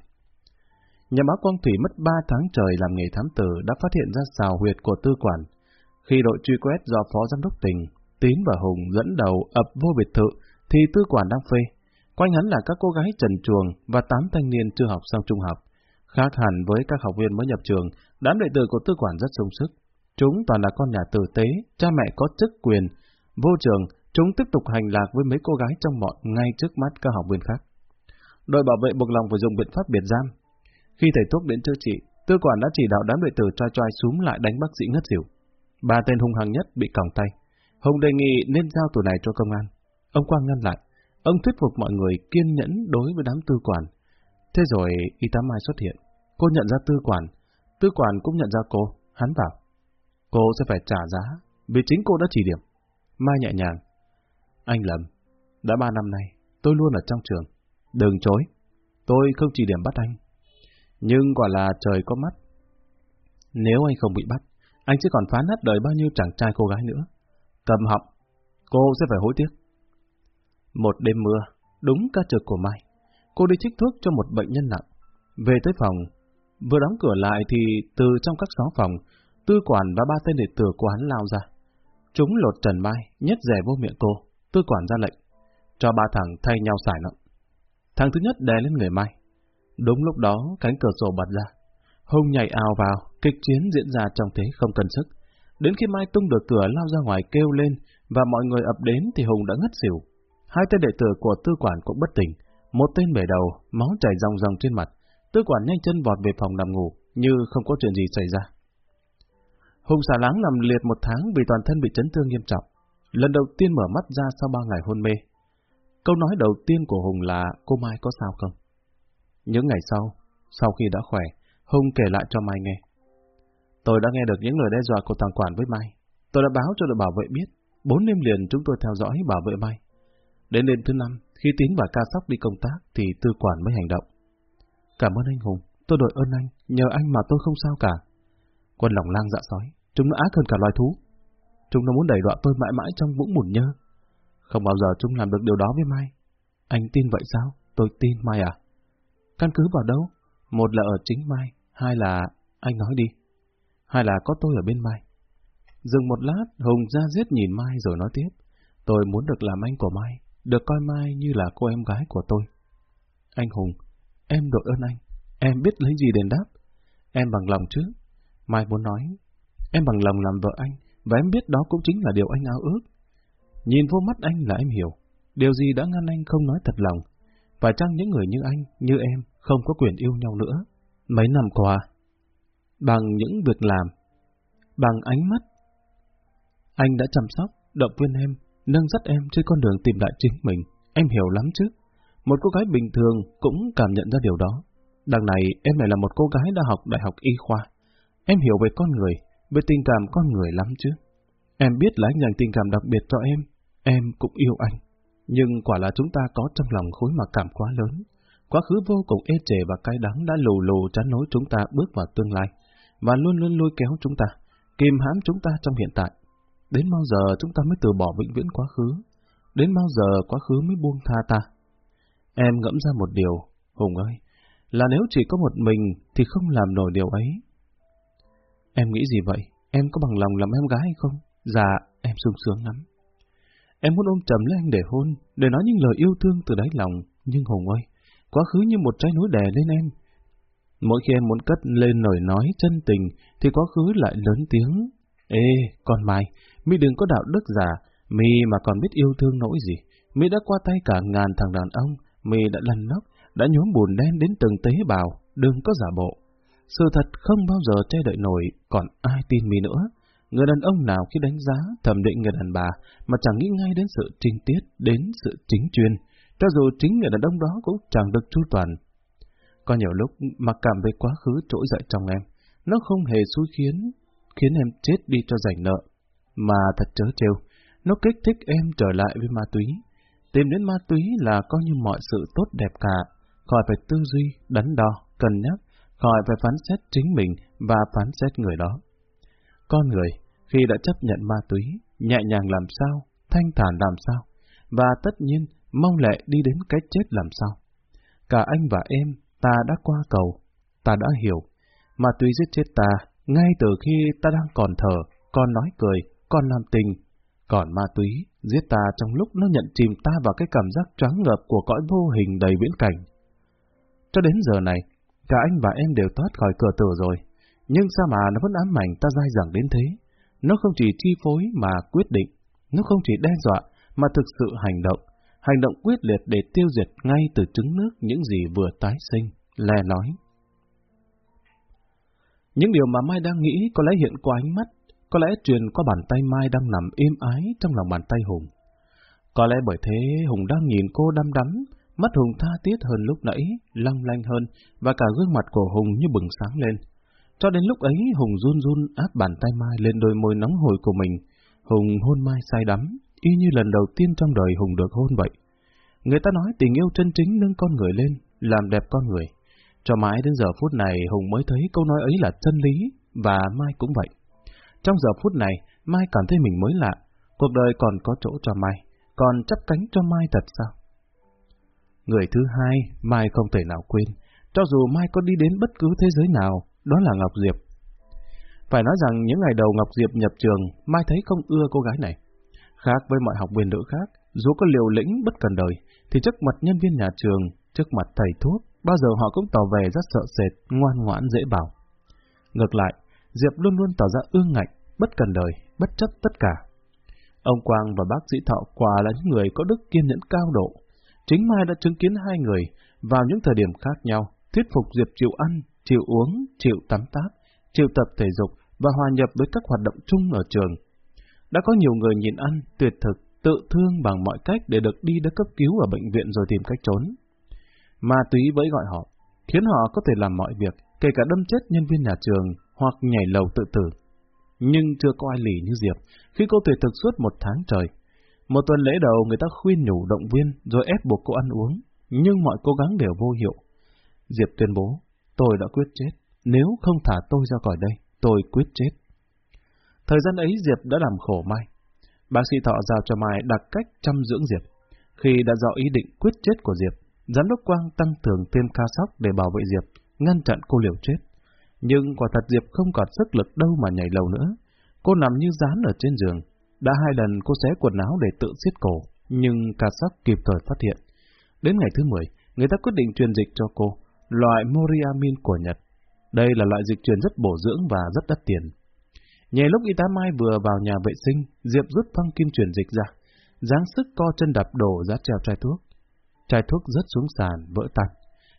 Nhà báo Quang Thủy mất 3 tháng trời làm nghề thám tử đã phát hiện ra xào huyệt của tư quản. Khi đội truy quét do Phó Giám đốc tỉnh, Tín và Hùng dẫn đầu ập vô biệt thự, thì tư quản đang phê. Quanh hắn là các cô gái trần chuồng và 8 thanh niên chưa học xong trung học. Khác hẳn với các học viên mới nhập trường, đám đệ tử của tư quản rất sung sức. Chúng toàn là con nhà tử tế, cha mẹ có chức quyền, vô trường, chúng tiếp tục hành lạc với mấy cô gái trong bọn ngay trước mắt các học viên khác. Đội bảo vệ buộc lòng phải dùng biện pháp biệt giam, khi thầy thuốc đến chữa trị, tư quản đã chỉ đạo đám đệ tử trai trai xuống lại đánh bác sĩ ngất xỉu. Ba tên hung hăng nhất bị còng tay. Hùng đề nghị nên giao tù này cho công an. Ông Quang ngăn lại. Ông thuyết phục mọi người kiên nhẫn đối với đám tư quản. Thế rồi y tá Mai xuất hiện. Cô nhận ra tư quản. Tư quản cũng nhận ra cô. Hắn bảo. Cô sẽ phải trả giá vì chính cô đã chỉ điểm. Mai nhẹ nhàng. Anh lầm. Đã ba năm nay, tôi luôn ở trong trường. Đừng chối. Tôi không chỉ điểm bắt anh, nhưng quả là trời có mắt. Nếu anh không bị bắt, anh sẽ còn phá nát đời bao nhiêu chàng trai cô gái nữa. Cầm họng, cô sẽ phải hối tiếc. Một đêm mưa, đúng ca trực của Mai. Cô đi trích thuốc cho một bệnh nhân nặng. Về tới phòng, vừa đóng cửa lại thì từ trong các xó phòng, tư quản và ba tên đệ tử của hắn lao ra. Chúng lột trần Mai, nhét rẻ vô miệng cô. Tư quản ra lệnh, cho ba thằng thay nhau xài nặng. Thằng thứ nhất đè lên người Mai, Đúng lúc đó, cánh cửa sổ bật ra. Hùng nhảy ào vào, kịch chiến diễn ra trong thế không cần sức. Đến khi Mai tung được cửa lao ra ngoài kêu lên, và mọi người ập đến thì Hùng đã ngất xỉu. Hai tên đệ tử của tư quản cũng bất tỉnh. Một tên bể đầu, máu chảy ròng ròng trên mặt. Tư quản nhanh chân vọt về phòng nằm ngủ, như không có chuyện gì xảy ra. Hùng xả láng nằm liệt một tháng vì toàn thân bị chấn thương nghiêm trọng. Lần đầu tiên mở mắt ra sau ba ngày hôn mê. Câu nói đầu tiên của Hùng là cô Mai có sao không? Những ngày sau, sau khi đã khỏe, Hùng kể lại cho Mai nghe. Tôi đã nghe được những lời đe dọa của thằng Quản với Mai. Tôi đã báo cho đội bảo vệ biết. Bốn đêm liền chúng tôi theo dõi bảo vệ Mai. Đến đêm thứ năm, khi Tín và Ca Sóc đi công tác thì Tư Quản mới hành động. Cảm ơn anh Hùng, tôi đội ơn anh, nhờ anh mà tôi không sao cả. Quân lòng lang dạ sói, chúng nó ác hơn cả loài thú. Chúng nó muốn đẩy đọa tôi mãi mãi trong vũng bùn nhơ. Không bao giờ chúng làm được điều đó với Mai. Anh tin vậy sao? Tôi tin Mai à? Căn cứ vào đâu? Một là ở chính Mai, hai là... Anh nói đi. Hai là có tôi ở bên Mai. Dừng một lát, Hùng ra giết nhìn Mai rồi nói tiếp. Tôi muốn được làm anh của Mai, được coi Mai như là cô em gái của tôi. Anh Hùng, em đội ơn anh, em biết lấy gì đền đáp. Em bằng lòng chứ? Mai muốn nói, em bằng lòng làm vợ anh, và em biết đó cũng chính là điều anh ao ước. Nhìn vô mắt anh là em hiểu, điều gì đã ngăn anh không nói thật lòng. Phải chăng những người như anh, như em, không có quyền yêu nhau nữa? Mấy năm qua, bằng những việc làm, bằng ánh mắt, anh đã chăm sóc, động viên em, nâng dắt em trên con đường tìm lại chính mình. Em hiểu lắm chứ. Một cô gái bình thường cũng cảm nhận ra điều đó. Đằng này em lại là một cô gái đã học đại học y khoa. Em hiểu về con người, về tình cảm con người lắm chứ. Em biết là anh dành tình cảm đặc biệt cho em, em cũng yêu anh. Nhưng quả là chúng ta có trong lòng khối mặc cảm quá lớn. Quá khứ vô cùng ê chề và cay đắng đã lù lù chắn nối chúng ta bước vào tương lai, và luôn luôn lôi kéo chúng ta, kìm hãm chúng ta trong hiện tại. Đến bao giờ chúng ta mới từ bỏ vĩnh viễn quá khứ? Đến bao giờ quá khứ mới buông tha ta? Em ngẫm ra một điều, Hùng ơi, là nếu chỉ có một mình thì không làm nổi điều ấy. Em nghĩ gì vậy? Em có bằng lòng làm em gái hay không? Dạ, em sung sướng lắm. Em muốn ôm chầm lấy anh để hôn, để nói những lời yêu thương từ đáy lòng. Nhưng Hùng ơi, quá khứ như một trái núi đè lên em. Mỗi khi em muốn cất lên lời nói chân tình, thì quá khứ lại lớn tiếng. Ê, con Mai, mi đừng có đạo đức giả, mi mà còn biết yêu thương nỗi gì. Mi đã qua tay cả ngàn thằng đàn ông, mi đã lăn nóc đã nhuốm bùn đen đến từng tế bào, đừng có giả bộ. Sự thật không bao giờ che đậy nổi, còn ai tin mi nữa. Người đàn ông nào khi đánh giá, thẩm định người đàn bà mà chẳng nghĩ ngay đến sự trinh tiết, đến sự chính chuyên, cho dù chính người đàn ông đó cũng chẳng được chu toàn. Có nhiều lúc mặc cảm về quá khứ trỗi dậy trong em, nó không hề xui khiến, khiến em chết đi cho rảnh nợ, mà thật trớ trêu, nó kích thích em trở lại với ma túy. Tìm đến ma túy là coi như mọi sự tốt đẹp cả, khỏi phải tư duy, đắn đo, cân nhắc, khỏi phải phán xét chính mình và phán xét người đó. Con người, khi đã chấp nhận ma túy, nhẹ nhàng làm sao, thanh thản làm sao, và tất nhiên mong lệ đi đến cái chết làm sao. Cả anh và em, ta đã qua cầu, ta đã hiểu, ma túy giết chết ta, ngay từ khi ta đang còn thở, còn nói cười, còn làm tình, còn ma túy giết ta trong lúc nó nhận chìm ta vào cái cảm giác choáng ngợp của cõi vô hình đầy viễn cảnh. Cho đến giờ này, cả anh và em đều thoát khỏi cửa tử rồi, nhưng sao mà nó vẫn ám ảnh ta dai dẳng đến thế? Nó không chỉ chi phối mà quyết định, nó không chỉ đe dọa mà thực sự hành động, hành động quyết liệt để tiêu diệt ngay từ trứng nước những gì vừa tái sinh, lè nói. Những điều mà Mai đang nghĩ có lẽ hiện qua ánh mắt, có lẽ truyền qua bàn tay Mai đang nằm êm ái trong lòng bàn tay Hùng. Có lẽ bởi thế Hùng đang nhìn cô đăm đắm, mắt Hùng tha tiết hơn lúc nãy, long lanh hơn, và cả gương mặt của Hùng như bừng sáng lên. Cho đến lúc ấy Hùng run run áp bàn tay Mai lên đôi môi nóng hổi của mình. Hùng hôn Mai say đắm, y như lần đầu tiên trong đời Hùng được hôn vậy. Người ta nói tình yêu chân chính nâng con người lên, làm đẹp con người. Cho mãi đến giờ phút này Hùng mới thấy câu nói ấy là chân lý, và Mai cũng vậy. Trong giờ phút này, Mai cảm thấy mình mới lạ, cuộc đời còn có chỗ cho Mai, còn chấp cánh cho Mai thật sao? Người thứ hai, Mai không thể nào quên, cho dù Mai có đi đến bất cứ thế giới nào, đó là Ngọc Diệp. Phải nói rằng những ngày đầu Ngọc Diệp nhập trường, Mai thấy không ưa cô gái này. Khác với mọi học viên nữ khác, dù có liều lĩnh bất cần đời, thì trước mặt nhân viên nhà trường, trước mặt thầy thuốc, bao giờ họ cũng tỏ vẻ rất sợ sệt, ngoan ngoãn dễ bảo. Ngược lại, Diệp luôn luôn tỏ ra ương ngạnh, bất cần đời, bất chấp tất cả. Ông Quang và bác sĩ Thọ quả là những người có đức kiên nhẫn cao độ. Chính Mai đã chứng kiến hai người vào những thời điểm khác nhau, thuyết phục Diệp chịu ăn, chịu uống, chịu tắm táp, chịu tập thể dục và hòa nhập với các hoạt động chung ở trường. Đã có nhiều người nhịn ăn, tuyệt thực, tự thương bằng mọi cách để được đi đến cấp cứu ở bệnh viện rồi tìm cách trốn. Ma túy với gọi họ, khiến họ có thể làm mọi việc, kể cả đâm chết nhân viên nhà trường hoặc nhảy lầu tự tử. Nhưng chưa có ai lì như Diệp, khi cô tuyệt thực suốt một tháng trời. Một tuần lễ đầu người ta khuyên nhủ động viên rồi ép buộc cô ăn uống, nhưng mọi cố gắng đều vô hiệu. Diệp tuyên bố, tôi đã quyết chết, nếu không thả tôi ra khỏi đây, tôi quyết chết. Thời gian ấy Diệp đã làm khổ Mai. Bác sĩ Thọ giao cho Mai đặt cách chăm dưỡng Diệp. Khi đã rõ ý định quyết chết của Diệp, giám đốc Quang tăng cường thêm ca sóc để bảo vệ Diệp, ngăn chặn cô liều chết. Nhưng quả thật Diệp không còn sức lực đâu mà nhảy lầu nữa. Cô nằm như dán ở trên giường. Đã hai lần cô xé quần áo để tự xiết cổ, nhưng cả sắc kịp thời phát hiện. Đến ngày thứ 10, người ta quyết định truyền dịch cho cô, loại Moriamin của Nhật. Đây là loại dịch truyền rất bổ dưỡng và rất đắt tiền. nhảy lúc y tá Mai vừa vào nhà vệ sinh, Diệp rút thăng kim truyền dịch ra, dáng sức co chân đạp đổ ra treo chai thuốc. Chai thuốc rớt xuống sàn, vỡ tan.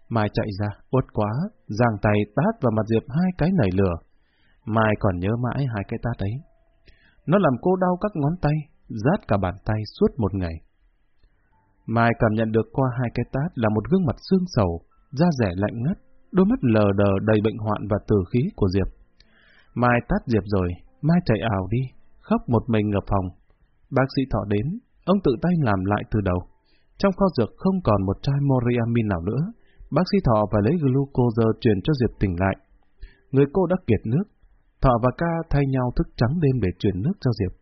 Mai chạy ra, uất quá, giang tay tát vào mặt Diệp hai cái nảy lửa. Mai còn nhớ mãi hai cái tát ấy. Nó làm cô đau các ngón tay, rát cả bàn tay suốt một ngày. Mai cảm nhận được qua hai cái tát là một gương mặt xương sầu, da rẻ lạnh ngắt, đôi mắt lờ đờ đầy bệnh hoạn và tử khí của Diệp. Mai tát Diệp rồi, Mai chạy ảo đi, khóc một mình ngập phòng. Bác sĩ thọ đến, ông tự tay làm lại từ đầu. Trong kho dược không còn một chai Moriamin nào nữa, bác sĩ thọ phải lấy glucose truyền cho Diệp tỉnh lại. Người cô đã kiệt nước, Thọ và ca thay nhau thức trắng đêm để truyền nước cho Diệp.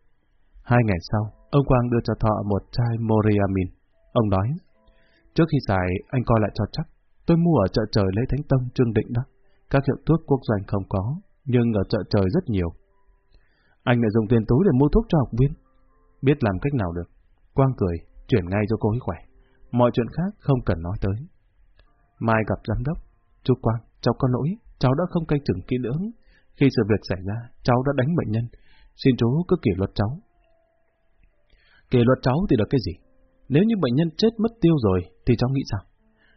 Hai ngày sau, ông Quang đưa cho Thọ một chai Moriamin. Ông nói, trước khi xài, anh coi lại cho chắc. Tôi mua ở chợ trời lấy Thánh Tông Trương Định đó. Các hiệu thuốc quốc doanh không có, nhưng ở chợ trời rất nhiều. Anh lại dùng tiền túi để mua thuốc cho học viên. Biết làm cách nào được. Quang cười, chuyển ngay cho cô ấy khỏe. Mọi chuyện khác không cần nói tới. Mai gặp giám đốc. Chú Quang, cháu có lỗi, cháu đã không canh chừng kỹ lưỡng. Khi sự việc xảy ra, cháu đã đánh bệnh nhân. Xin chú cứ kỷ luật cháu. Kỷ luật cháu thì được cái gì? Nếu như bệnh nhân chết mất tiêu rồi, thì cháu nghĩ sao?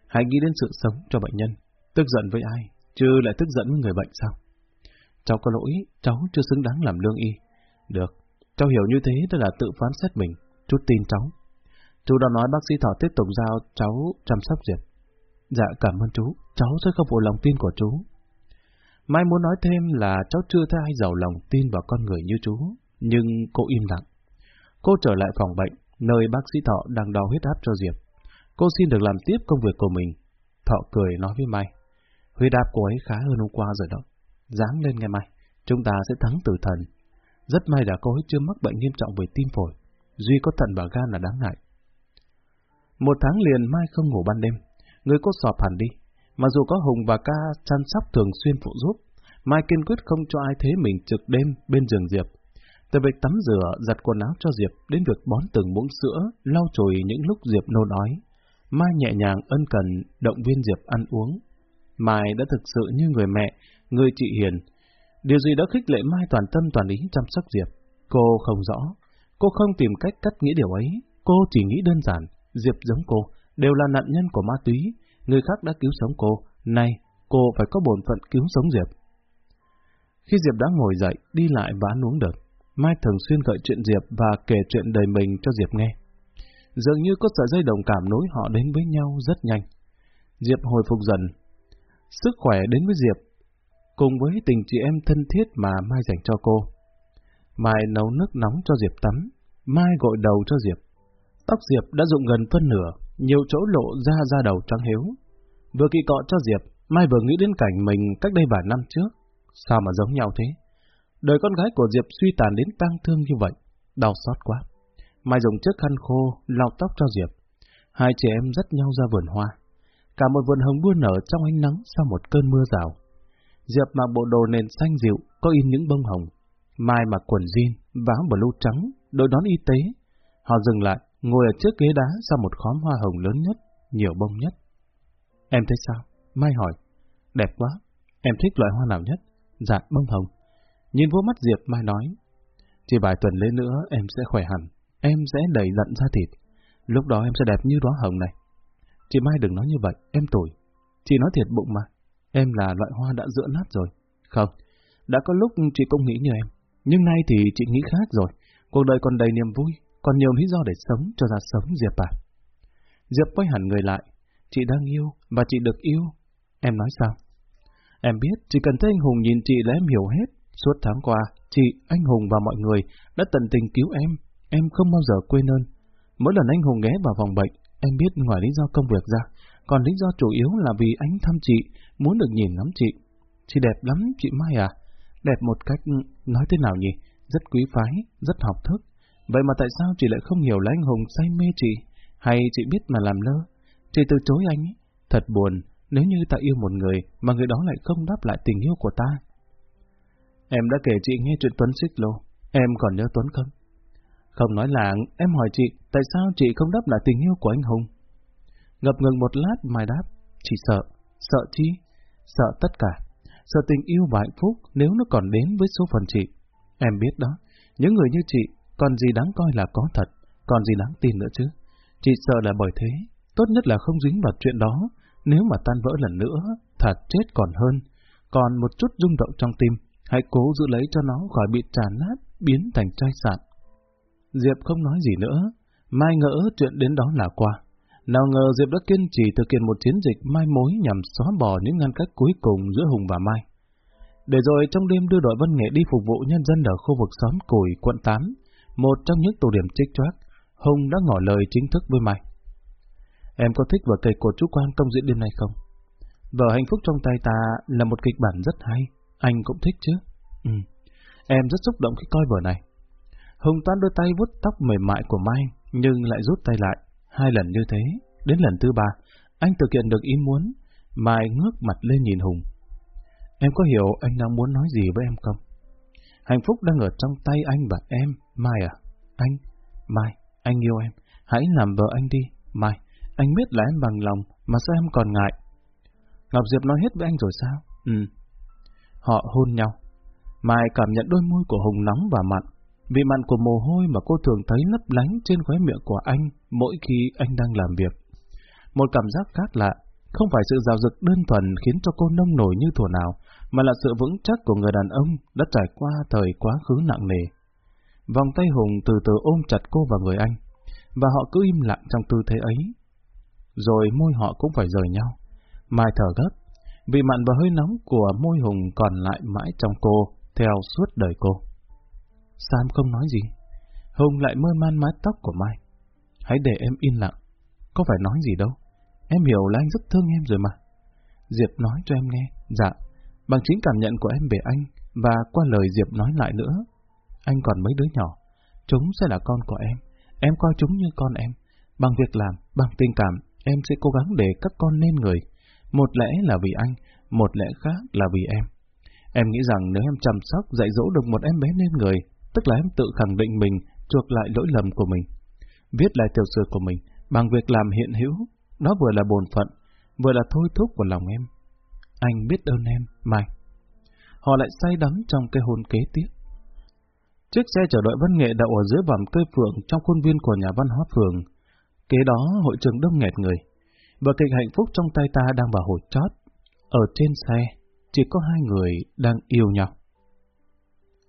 Hãy nghĩ đến sự sống cho bệnh nhân. Tức giận với ai, chứ lại tức giận với người bệnh sao? Cháu có lỗi, cháu chưa xứng đáng làm lương y. Được, cháu hiểu như thế đó là tự phán xét mình. Chú tin cháu. Chú đã nói bác sĩ Thọ tiếp tục giao cháu chăm sóc Diệp. Dạ cảm ơn chú, cháu sẽ không phụ lòng tin của chú. Mai muốn nói thêm là cháu chưa thấy ai giàu lòng tin vào con người như chú, nhưng cô im lặng. Cô trở lại phòng bệnh, nơi bác sĩ Thọ đang đo huyết áp cho Diệp. Cô xin được làm tiếp công việc của mình. Thọ cười nói với Mai, huyết áp cô ấy khá hơn hôm qua rồi đó. Dám lên ngày mai, chúng ta sẽ thắng tử thần. Rất may là cô ấy chưa mắc bệnh nghiêm trọng về tim phổi, duy có thận và gan là đáng ngại. Một tháng liền Mai không ngủ ban đêm, người cô sọp hẳn đi, mà dù có Hùng và ca chăm sóc thường xuyên phụ giúp, Mai kiên quyết không cho ai thế mình trực đêm bên giường Diệp. Từ việc tắm rửa, giặt quần áo cho Diệp đến việc bón từng muỗng sữa, lau chùi những lúc Diệp nô đói. Mai nhẹ nhàng ân cần, động viên Diệp ăn uống. Mai đã thực sự như người mẹ, người chị hiền. Điều gì đã khích lệ Mai toàn tâm toàn ý chăm sóc Diệp? Cô không rõ. Cô không tìm cách cắt nghĩa điều ấy. Cô chỉ nghĩ đơn giản, Diệp giống cô, đều là nạn nhân của ma túy, người khác đã cứu sống cô, nay cô phải có bổn phận cứu sống Diệp. Khi Diệp đã ngồi dậy, đi lại và ăn uống được, Mai thường xuyên gợi chuyện Diệp và kể chuyện đời mình cho Diệp nghe. Dường như có sợi dây đồng cảm nối họ đến với nhau rất nhanh. Diệp hồi phục dần. Sức khỏe đến với Diệp, cùng với tình chị em thân thiết mà Mai dành cho cô. Mai nấu nước nóng cho Diệp tắm, Mai gội đầu cho Diệp. Tóc Diệp đã rụng gần phân nửa, nhiều chỗ lộ ra ra đầu trắng hiếu. Vừa kỳ cọ cho Diệp, Mai vừa nghĩ đến cảnh mình cách đây vài năm trước. Sao mà giống nhau thế? Đời con gái của Diệp suy tàn đến tang thương như vậy, đau xót quá. Mai dùng chiếc khăn khô lau tóc cho Diệp. Hai chị em dắt nhau ra vườn hoa. Cả một vườn hồng đua nở trong ánh nắng sau một cơn mưa rào. Diệp mặc bộ đồ nền xanh dịu, có in những bông hồng. Mai mặc quần jean, váo blue trắng, đội nón y tế. Họ dừng lại, ngồi ở trước ghế đá sau một khóm hoa hồng lớn nhất, nhiều bông nhất. Em thấy sao? Mai hỏi. Đẹp quá. Em thích loại hoa nào nhất? Dạ, bông hồng. Nhìn vô mắt Diệp, Mai nói. Chỉ vài tuần lễ nữa em sẽ khỏe hẳn. Em sẽ đầy dặn ra thịt. Lúc đó em sẽ đẹp như đóa hồng này. Chị Mai đừng nói như vậy, em tuổi. Chị nói thiệt bụng mà. Em là loại hoa đã giữa nát rồi. Không, đã có lúc chị cũng nghĩ như em. Nhưng nay thì chị nghĩ khác rồi. Cuộc đời còn đầy niềm vui, còn nhiều lý do để sống cho ra sống Diệp à. Diệp quay hẳn người lại. Chị đang yêu, và chị được yêu. Em nói sao? Em biết, chỉ cần thấy anh Hùng nhìn chị là em hiểu hết. Suốt tháng qua, chị, anh Hùng và mọi người đã tận tình cứu em. Em không bao giờ quên ơn. Mỗi lần anh Hùng ghé vào phòng bệnh, em biết ngoài lý do công việc ra, còn lý do chủ yếu là vì anh thăm chị, muốn được nhìn ngắm chị. Chị đẹp lắm, chị Mai à. Đẹp một cách, nói thế nào nhỉ? Rất quý phái, rất học thức. Vậy mà tại sao chị lại không hiểu là anh Hùng say mê chị? Hay chị biết mà làm lơ? Chị từ chối anh ấy. Thật buồn, nếu như ta yêu một người mà người đó lại không đáp lại tình yêu của ta. Em đã kể chị nghe chuyện Tuấn Xích Lô. Em còn nhớ Tuấn không? Không nói là em hỏi chị, tại sao chị không đáp lại tình yêu của anh Hùng? Ngập ngừng một lát Mai đáp, chị sợ, sợ chi? Sợ tất cả, sợ tình yêu và hạnh phúc nếu nó còn đến với số phận chị. Em biết đó, những người như chị, còn gì đáng coi là có thật, còn gì đáng tin nữa chứ. Chị sợ là bởi thế, tốt nhất là không dính vào chuyện đó, nếu mà tan vỡ lần nữa, thật chết còn hơn. Còn một chút rung động trong tim, hãy cố giữ lấy cho nó khỏi bị tràn nát, biến thành chai sạn. Diệp không nói gì nữa, Mai ngỡ chuyện đến đó là qua. Nào ngờ Diệp đã kiên trì thực hiện một chiến dịch mai mối nhằm xóa bỏ những ngăn cách cuối cùng giữa Hùng và Mai. Để rồi trong đêm đưa đội văn nghệ đi phục vụ nhân dân ở khu vực xóm Củi, quận 8, một trong những tụ điểm trích choác, Hùng đã ngỏ lời chính thức với Mai. Em có thích vở kịch của chú Quang công diễn đêm nay không? Vở hạnh phúc trong tay ta là một kịch bản rất hay, anh cũng thích chứ? Ừ, em rất xúc động khi coi vở này. Hùng toan đôi tay vuốt tóc mềm mại của Mai, nhưng lại rút tay lại. Hai lần như thế, đến lần thứ ba, anh thực hiện được ý muốn. Mai ngước mặt lên nhìn Hùng. Em có hiểu anh đang muốn nói gì với em không? Hạnh phúc đang ở trong tay anh và em, Mai à? Anh, Mai, anh yêu em. Hãy làm vợ anh đi, Mai. Anh biết là em bằng lòng, mà sao em còn ngại? Ngọc Diệp nói hết với anh rồi sao? Ừ. Họ hôn nhau. Mai cảm nhận đôi môi của Hùng nóng và mặn, vị mặn của mồ hôi mà cô thường thấy lấp lánh trên khóe miệng của anh mỗi khi anh đang làm việc. Một cảm giác khác lạ, không phải sự rào rực đơn thuần khiến cho cô nông nổi như thủa nào, mà là sự vững chắc của người đàn ông đã trải qua thời quá khứ nặng nề. Vòng tay Hùng từ từ ôm chặt cô và người anh, và họ cứ im lặng trong tư thế ấy. Rồi môi họ cũng phải rời nhau. Mai thở gấp, vì mặn và hơi nóng của môi Hùng còn lại mãi trong cô, theo suốt đời cô. Sam không nói gì. Hùng lại mơ man mái tóc của Mai. Hãy để em yên lặng. Có phải nói gì đâu. Em hiểu là anh rất thương em rồi mà. Diệp nói cho em nghe. Dạ, bằng chính cảm nhận của em về anh và qua lời Diệp nói lại nữa. Anh còn mấy đứa nhỏ. Chúng sẽ là con của em. Em coi chúng như con em. Bằng việc làm, bằng tình cảm, em sẽ cố gắng để các con nên người. Một lẽ là vì anh, một lẽ khác là vì em. Em nghĩ rằng nếu em chăm sóc, dạy dỗ được một em bé nên người, tức là em tự khẳng định mình, chuộc lại lỗi lầm của mình. Viết lại tiểu sử của mình, bằng việc làm hiện hữu, nó vừa là bổn phận, vừa là thôi thúc của lòng em. Anh biết ơn em, Mai. Họ lại say đắm trong cái hôn kế tiếp. Chiếc xe chở đội văn nghệ đậu ở dưới vòng cây phượng trong khuôn viên của nhà văn hóa phường. Kế đó hội trường đông nghẹt người. Và kịch hạnh phúc trong tay ta đang vào hồi chót. Ở trên xe, chỉ có hai người đang yêu nhau.